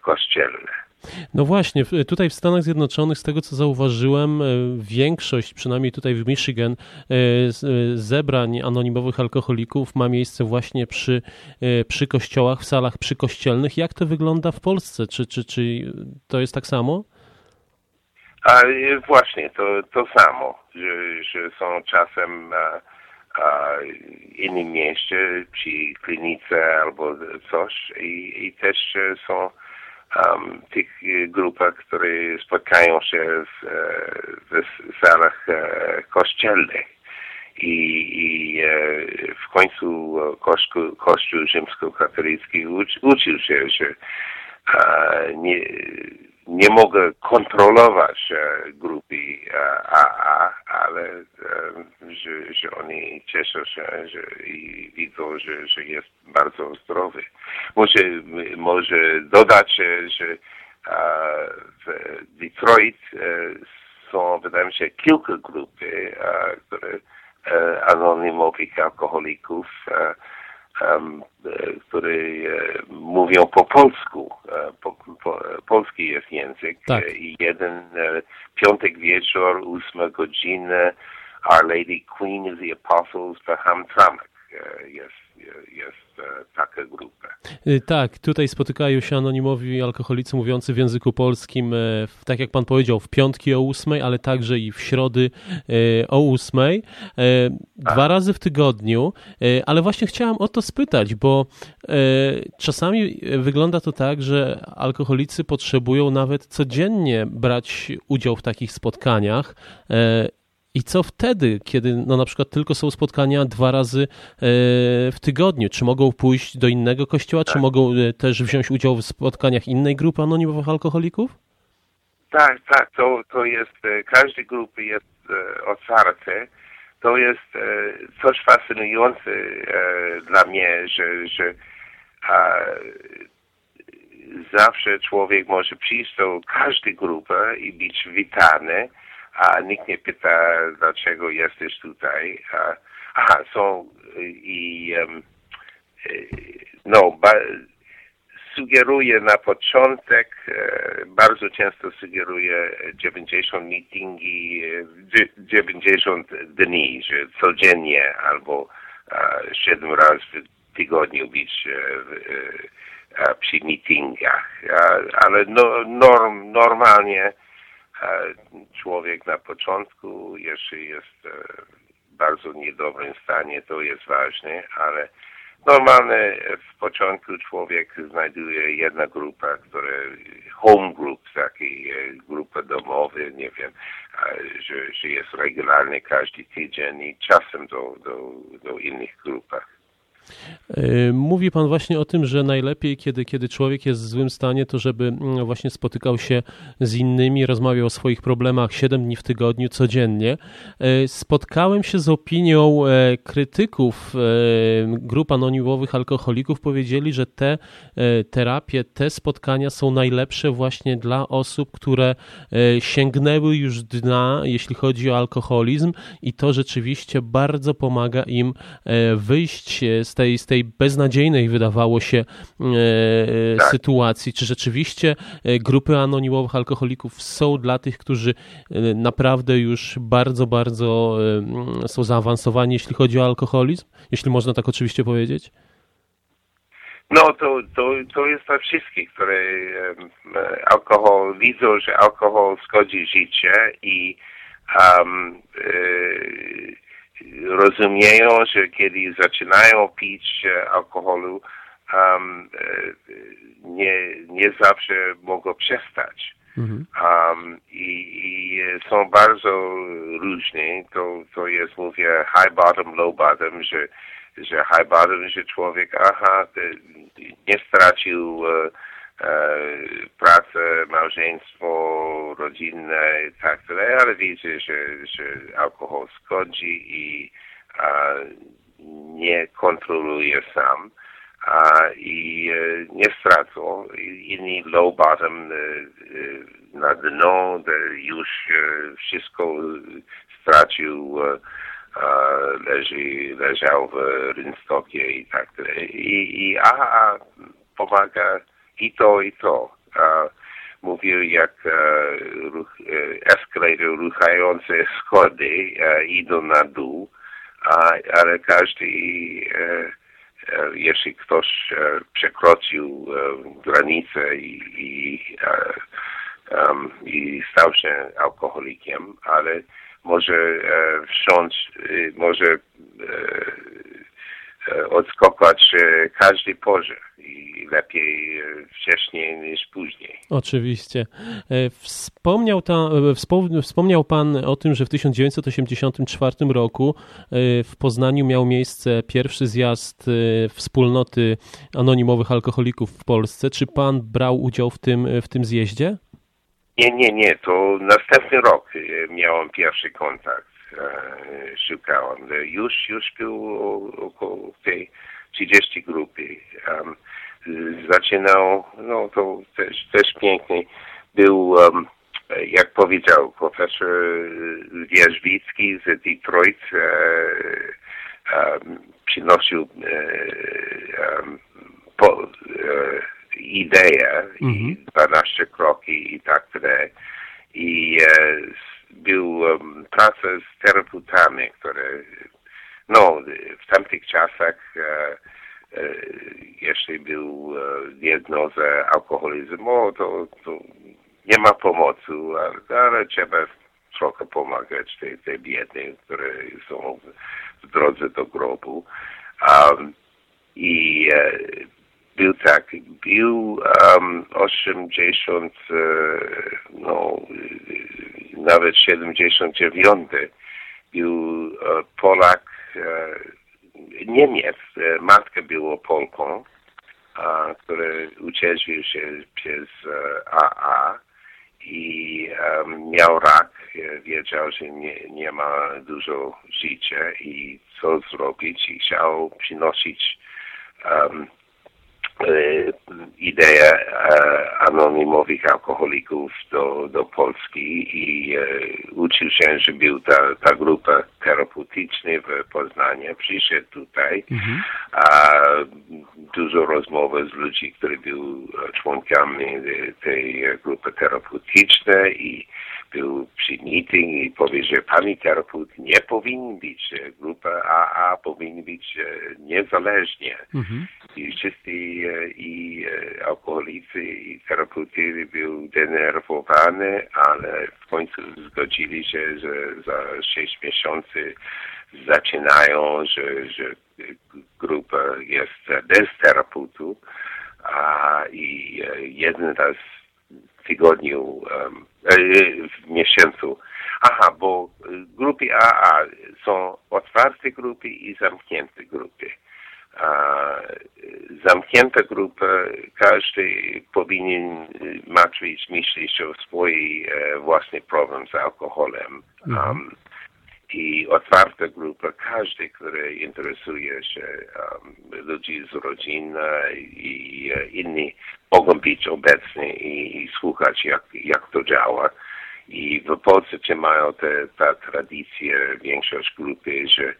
kościelnych. No właśnie, tutaj w Stanach Zjednoczonych, z tego co zauważyłem, większość, przynajmniej tutaj w Michigan, zebrań anonimowych alkoholików ma miejsce właśnie przy, przy kościołach, w salach przykościelnych. Jak to wygląda w Polsce? Czy, czy, czy to jest tak samo? A właśnie, to, to samo, że, że są czasem innym mieście, czy klinice albo coś i, i też e, są um, tych grupach, które spotkają się w, e, w salach e, kościelnych. I, i w końcu Kościół, Kościół rzymskokatolicki uczy, uczył się, że nie, nie mogę kontrolować e, grupy AA, e, ale e, że, że oni cieszą się że, i widzą, że, że jest bardzo zdrowy. Może, może dodać, że w Detroit są, wydaje mi się, kilka grup, które anonimowych alkoholików, um, które mówią po polsku. Po, po, polski jest język. Tak. I jeden piątek wieczór, ósma godzina, Our Lady Queen of the Apostles w Hamtramck. Jest, jest taka grupa. Tak, tutaj spotykają się anonimowi alkoholicy mówiący w języku polskim, tak jak pan powiedział, w piątki o ósmej, ale także i w środy o ósmej, dwa razy w tygodniu, ale właśnie chciałam o to spytać, bo czasami wygląda to tak, że alkoholicy potrzebują nawet codziennie brać udział w takich spotkaniach. I co wtedy, kiedy no na przykład tylko są spotkania dwa razy e, w tygodniu? Czy mogą pójść do innego kościoła, tak. czy mogą e, też wziąć udział w spotkaniach innej grupy anonimowych alkoholików? Tak, tak, to, to jest, e, każdy grupy jest otwarte. To jest coś fascynujące dla mnie, że, że zawsze człowiek może przyjść do każdej grupy i być witany a nikt nie pyta, dlaczego jesteś tutaj. A, aha, są i um, no, ba, sugeruję na początek, e, bardzo często sugeruję 90 meetingi, 90 dni, że codziennie albo 7 razy w tygodniu być e, przy meetingach. Ale no, norm, normalnie człowiek na początku jeszcze jest e, w bardzo niedobrym stanie, to jest ważne, ale normalnie w początku człowiek znajduje jedna grupa, która home group, taki e, grupa domowa, nie wiem, że, że jest regularnie każdy tydzień i czasem do, do, do innych grupach. E, mówi Pan właśnie o tym, że najlepiej, kiedy, kiedy człowiek jest w złym stanie, to żeby mm, właśnie spotykał się z innymi, rozmawiał o swoich problemach 7 dni w tygodniu, codziennie. E, spotkałem się z opinią e, krytyków grup anonimowych alkoholików. Powiedzieli, że te terapie, te spotkania są najlepsze właśnie dla osób, które sięgnęły już dna, jeśli chodzi o alkoholizm i to rzeczywiście bardzo pomaga im wyjść z tej, z tej beznadziejnej, wydawało się, e, tak. sytuacji. Czy rzeczywiście e, grupy anonimowych alkoholików są dla tych, którzy e, naprawdę już bardzo, bardzo są zaawansowani, jeśli chodzi o alkoholizm? Jeśli można tak oczywiście powiedzieć? No, to, to, to jest dla wszystkich, które alkohol widzą, że alkohol szkodzi życie i um, rozumieją, że kiedy zaczynają pić e, alkoholu, um, nie, nie zawsze mogą przestać. Mhm. Um, i, i, są bardzo różne. To, to jest, mówię, high bottom, low bottom, że, że high bottom, że człowiek, aha, nie stracił uh, pracę, małżeństwo rodzinne i tak dalej, ale widzę, że, że alkohol szkodzi i a, nie kontroluje sam a, i e, nie stracą. Inni low bottom e, e, na dno, już wszystko stracił leży, leżał w rynstokie i tak dalej. I, i a, pomaga i to, i to. Mówił, jak ruch, eskalator ruchające schody idą na dół, ale każdy, jeśli ktoś przekroczył granicę i, i, i stał się alkoholikiem, ale może wsiąść, może odskakać każdy porze i lepiej e, wcześniej niż później. Oczywiście. E, wspomniał, ta, e, wspomniał Pan o tym, że w 1984 roku w Poznaniu miał miejsce pierwszy zjazd wspólnoty anonimowych alkoholików w Polsce. Czy Pan brał udział w tym, w tym zjeździe? Nie, nie, nie. To następny rok miałem pierwszy kontakt. Szukałem. Już, już był około tej 30 grupy. Um, zaczynał, no to też, też pięknie, był, um, jak powiedział profesor Wierzbicki z Detroit, e, um, przynosił e, po, e, ideę i 12 mhm. kroki i tak dalej. I e, był um, praca z terapeutami, które no, w tamtych czasach jeśli był diagnoza alkoholizmu, to, to nie ma pomocy, ale, ale trzeba trochę pomagać tej, tej biednej, które są w drodze do grobu. Um, I e, był tak, był um, 80, e, no, nawet 79, był e, Polak, e, Niemiec, e, matka była Polką, który ucieszył się przez AA i miał rak, wiedział, że nie, nie ma dużo życia i co zrobić i chciał przynosić um, ideę anonimowych alkoholików do, do Polski i e, uczył się, że był ta, ta grupa terapeutyczna w Poznaniu. Przyszedł tutaj, mhm. a dużo rozmowy z ludźmi, którzy byli członkami tej grupy terapeutycznej i był przy meeting i powie, że pani terapeut nie powinien być, grupa AA powinna być niezależnie. Mhm. I wszyscy i alkoholicy i terapeuty byli denerwowani, ale w końcu zgodzili się, że za sześć miesięcy zaczynają, że, że grupa jest bez terapeutów a i jeden raz tygodniu, um, w miesiącu. Aha, bo grupy AA są otwarte grupy i zamknięte grupy. A zamknięta grupa, każdy powinien martwić, myśleć o swój e, własny problem z alkoholem. Um, i otwarta grupa, każdy, który interesuje się um, ludzi z rodziny i inni mogą być obecni i, i słuchać, jak, jak to działa. I w Polsce trzymają te, ta tradycja, większość grupy, że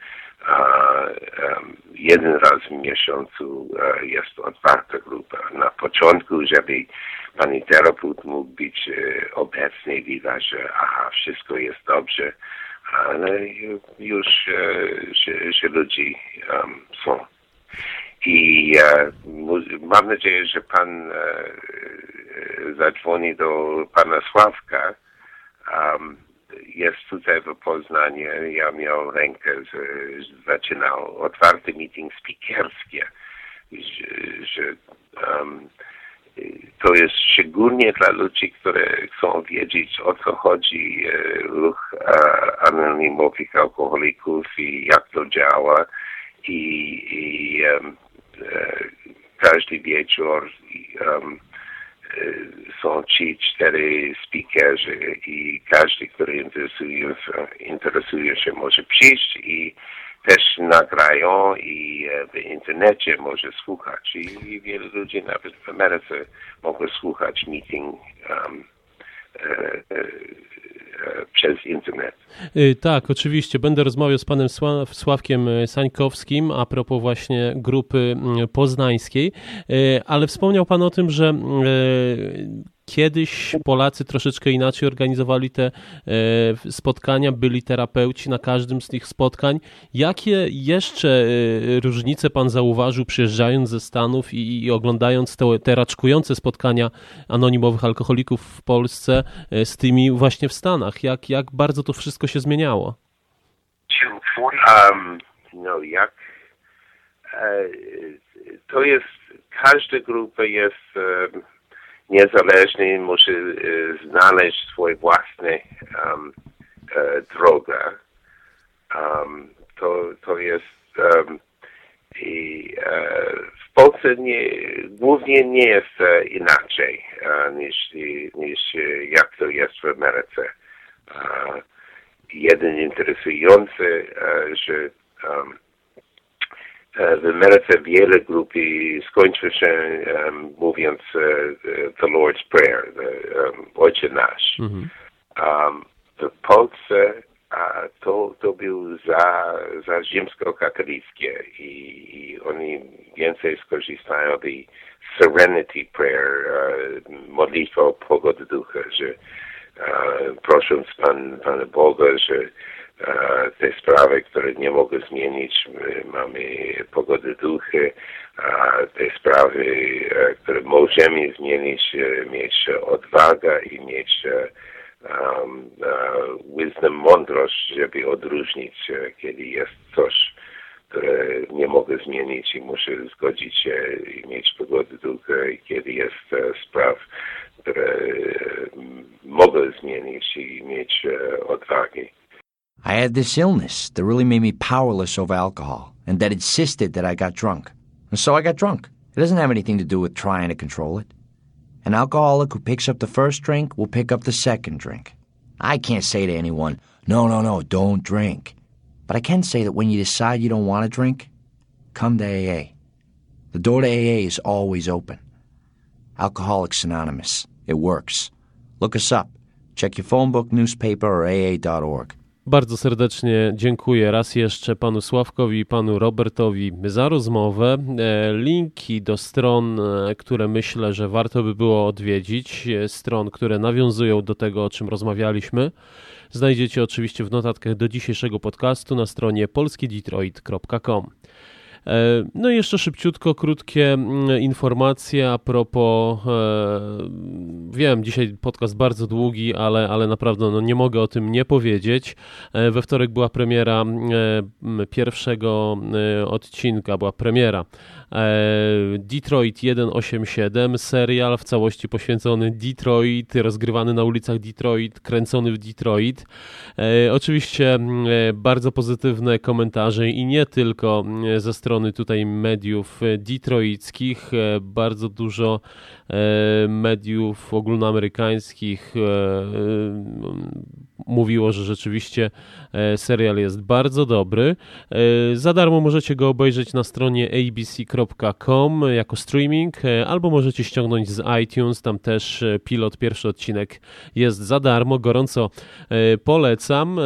um, jeden raz w miesiącu uh, jest otwarta grupa. Na początku, żeby pani terapeut mógł być uh, obecny, widać, że aha, wszystko jest dobrze ale już że ludzi um, są. I e, mam nadzieję, że pan e, zadzwoni do pana Sławka. Um, jest tutaj w Poznaniu. Ja miał rękę, że, że zaczynał otwarty meeting speakerskie, że, że um, to jest szczególnie dla ludzi, którzy chcą wiedzieć o co chodzi e, ruch anonimowych alkoholików i jak to działa. I, i um, każdy wieczór um, są ci cztery speakerzy i każdy, który interesuje, interesuje się może przyjść i też nagrają i e, w internecie może słuchać. I, wielu ludzi nawet w Ameryce mogą słuchać meeting um, e, e, przez internet. Y, tak, oczywiście. Będę rozmawiał z panem Sławkiem Sańkowskim a propos właśnie grupy mm, poznańskiej, ale wspomniał pan o tym, że Kiedyś Polacy troszeczkę inaczej organizowali te e, spotkania, byli terapeuci na każdym z tych spotkań. Jakie jeszcze e, różnice pan zauważył przyjeżdżając ze Stanów i, oglądając te, te raczkujące spotkania anonimowych alkoholików w Polsce e, z tymi właśnie w Stanach? Jak, jak bardzo to wszystko się zmieniało? Um, no jak to jest, każda grupa jest niezależny musi e, znaleźć swój własny um, e, drogę. Um, to, to jest um, i e, w Polsce nie, głównie nie jest e, inaczej e, niż, niż e, jak to jest w Ameryce. Jeden interesujący, że um, w Ameryce wiele grupy skończy się um, mówiąc uh, the Lord's Prayer, the, um, Ojcze Nasz. Mm -hmm. um, w Polsce a to, to był za, za rzymskokatolickie i, i oni więcej skorzystają z Serenity Prayer, uh, modlitwa o pogodę ducha, że prosząc Pan, Pana Boga, że te sprawy, które nie mogę zmienić. Mamy pogody duchy, a te sprawy, które możemy zmienić, mieć odwagę i mieć um, wisdom, mądrość, żeby odróżnić, kiedy jest coś, które nie mogę zmienić i muszę zgodzić się i mieć ducha, kiedy jest spraw, które mm, mogę zmienić i mieć odwagi. I had this illness that really made me powerless over alcohol and that insisted that I got drunk. And so I got drunk. It doesn't have anything to do with trying to control it. An alcoholic who picks up the first drink will pick up the second drink. I can't say to anyone, no, no, no, don't drink. But I can say that when you decide you don't want to drink, come to AA. The door to AA is always open. Alcoholics Anonymous. It works. Look us up. Check your phone book, newspaper, or AA.org. Bardzo serdecznie dziękuję raz jeszcze panu Sławkowi i panu Robertowi za rozmowę. E, linki do stron, e, które myślę, że warto by było odwiedzić, e, stron, które nawiązują do tego, o czym rozmawialiśmy, znajdziecie oczywiście w notatkach do dzisiejszego podcastu na stronie polskidetroit.com. E, no i jeszcze szybciutko, krótkie mm, informacje a propos. E, wiem, dzisiaj podcast bardzo długi, ale, ale naprawdę no, nie mogę o tym nie powiedzieć. E, we wtorek była premiera pierwszego odcinka, była premiera Detroit 187, serial w całości poświęcony Detroit, rozgrywany na ulicach Detroit, kręcony w Detroit. Oczywiście bardzo pozytywne komentarze i nie tylko ze strony tutaj mediów e, detroickich, e, bardzo dużo e, mediów ogólnoamerykańskich mówiło, że rzeczywiście serial jest bardzo dobry. Za darmo możecie go obejrzeć na stronie abc.com jako streaming, albo możecie ściągnąć z iTunes, tam też pilot, pierwszy odcinek jest za darmo. Gorąco polecam.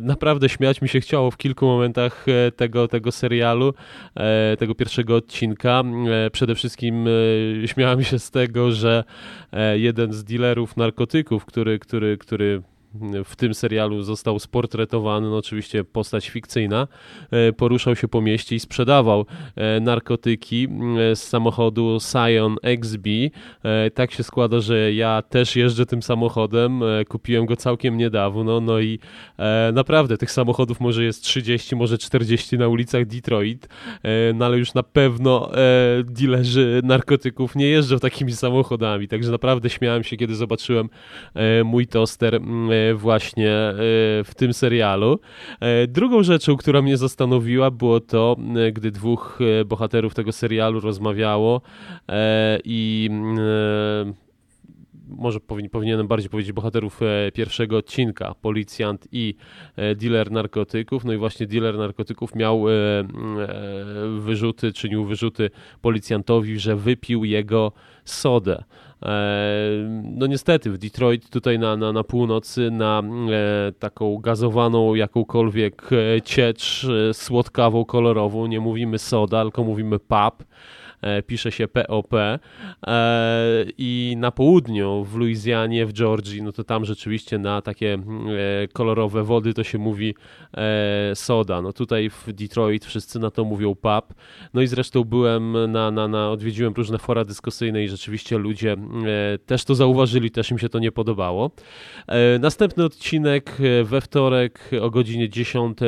Naprawdę śmiać mi się chciało w kilku momentach tego, tego serialu. E, tego pierwszego odcinka. E, przede wszystkim e, śmiałem się z tego, że jeden z dealerów narkotyków, który, który, który w tym serialu został sportretowany, no oczywiście postać fikcyjna, e, poruszał się po mieście i sprzedawał e, narkotyki e, z samochodu Scion XB. Tak się składa, że ja też jeżdżę tym samochodem, kupiłem go całkiem niedawno, no i naprawdę tych samochodów może jest 30, może 40 na ulicach Detroit, no ale już na pewno dealerzy narkotyków nie jeżdżą takimi samochodami, także naprawdę śmiałem się, kiedy zobaczyłem mój toster właśnie e, w tym serialu. E, drugą rzeczą, która mnie zastanowiła, było to, e, gdy dwóch bohaterów tego serialu rozmawiało i może powinienem bardziej powiedzieć bohaterów pierwszego odcinka, policjant i dealer narkotyków. No i właśnie dealer narkotyków miał wyrzuty, czynił wyrzuty policjantowi, że wypił jego sodę. E, no niestety w Detroit tutaj na, na, na północy na e, taką gazowaną jakąkolwiek e, ciecz słodkawą, kolorową nie mówimy soda, tylko mówimy pub pisze się POP e, i na południu w Luizjanie, w Georgii, no to tam rzeczywiście na takie mm, e, kolorowe wody to się mówi soda. No tutaj w Detroit wszyscy na to mówią pub. No i zresztą byłem na, na, na odwiedziłem różne fora dyskusyjne i rzeczywiście ludzie też to zauważyli, też im się to nie podobało. Następny odcinek we wtorek o godzinie 10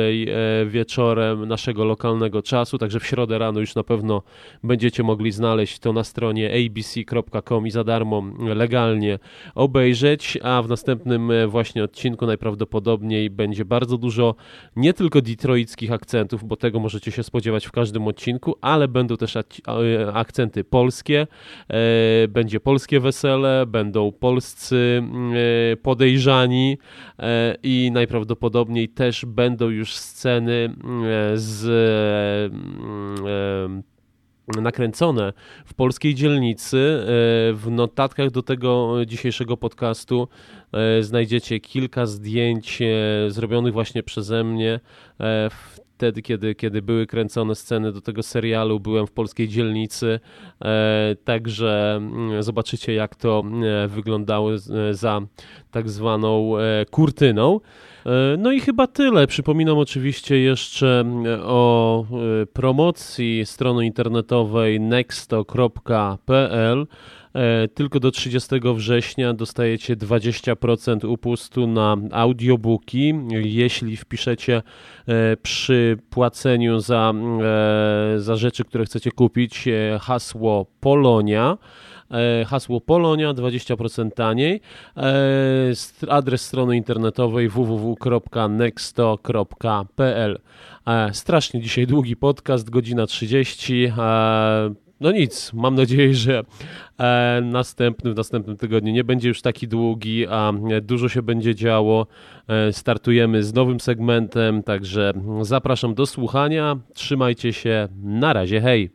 wieczorem naszego lokalnego czasu, także w środę rano już na pewno będziecie mogli znaleźć to na stronie abc.com i za darmo legalnie obejrzeć, a w następnym e, właśnie odcinku najprawdopodobniej będzie bardzo dużo nie tylko detroickich akcentów, bo tego możecie się spodziewać w każdym odcinku, ale będą też e, akcenty polskie, e, będzie polskie wesele, będą polscy podejrzani i najprawdopodobniej też będą już sceny z nakręcone w polskiej dzielnicy. E, w notatkach do tego dzisiejszego podcastu e, znajdziecie kilka zdjęć e, zrobionych właśnie przeze mnie w wtedy, kiedy, kiedy były kręcone sceny do tego serialu, byłem w polskiej dzielnicy, także mm, zobaczycie, jak to wyglądało za tak zwaną kurtyną. No i chyba tyle. Przypominam oczywiście jeszcze o promocji strony internetowej nexto.pl. E, tylko do 30 września dostajecie 20% upustu na audiobooki. Jeśli wpiszecie e, przy płaceniu za, e, za rzeczy, które chcecie kupić, hasło Polonia, hasło Polonia 20% taniej. Adres strony internetowej www.nexto.pl. Strasznie dzisiaj długi podcast, godzina 30. No nic, mam nadzieję, że e, następny, w następnym tygodniu nie będzie już taki długi, a dużo się będzie działo. E, startujemy z nowym segmentem, także zapraszam do słuchania. Trzymajcie się, na razie, hej!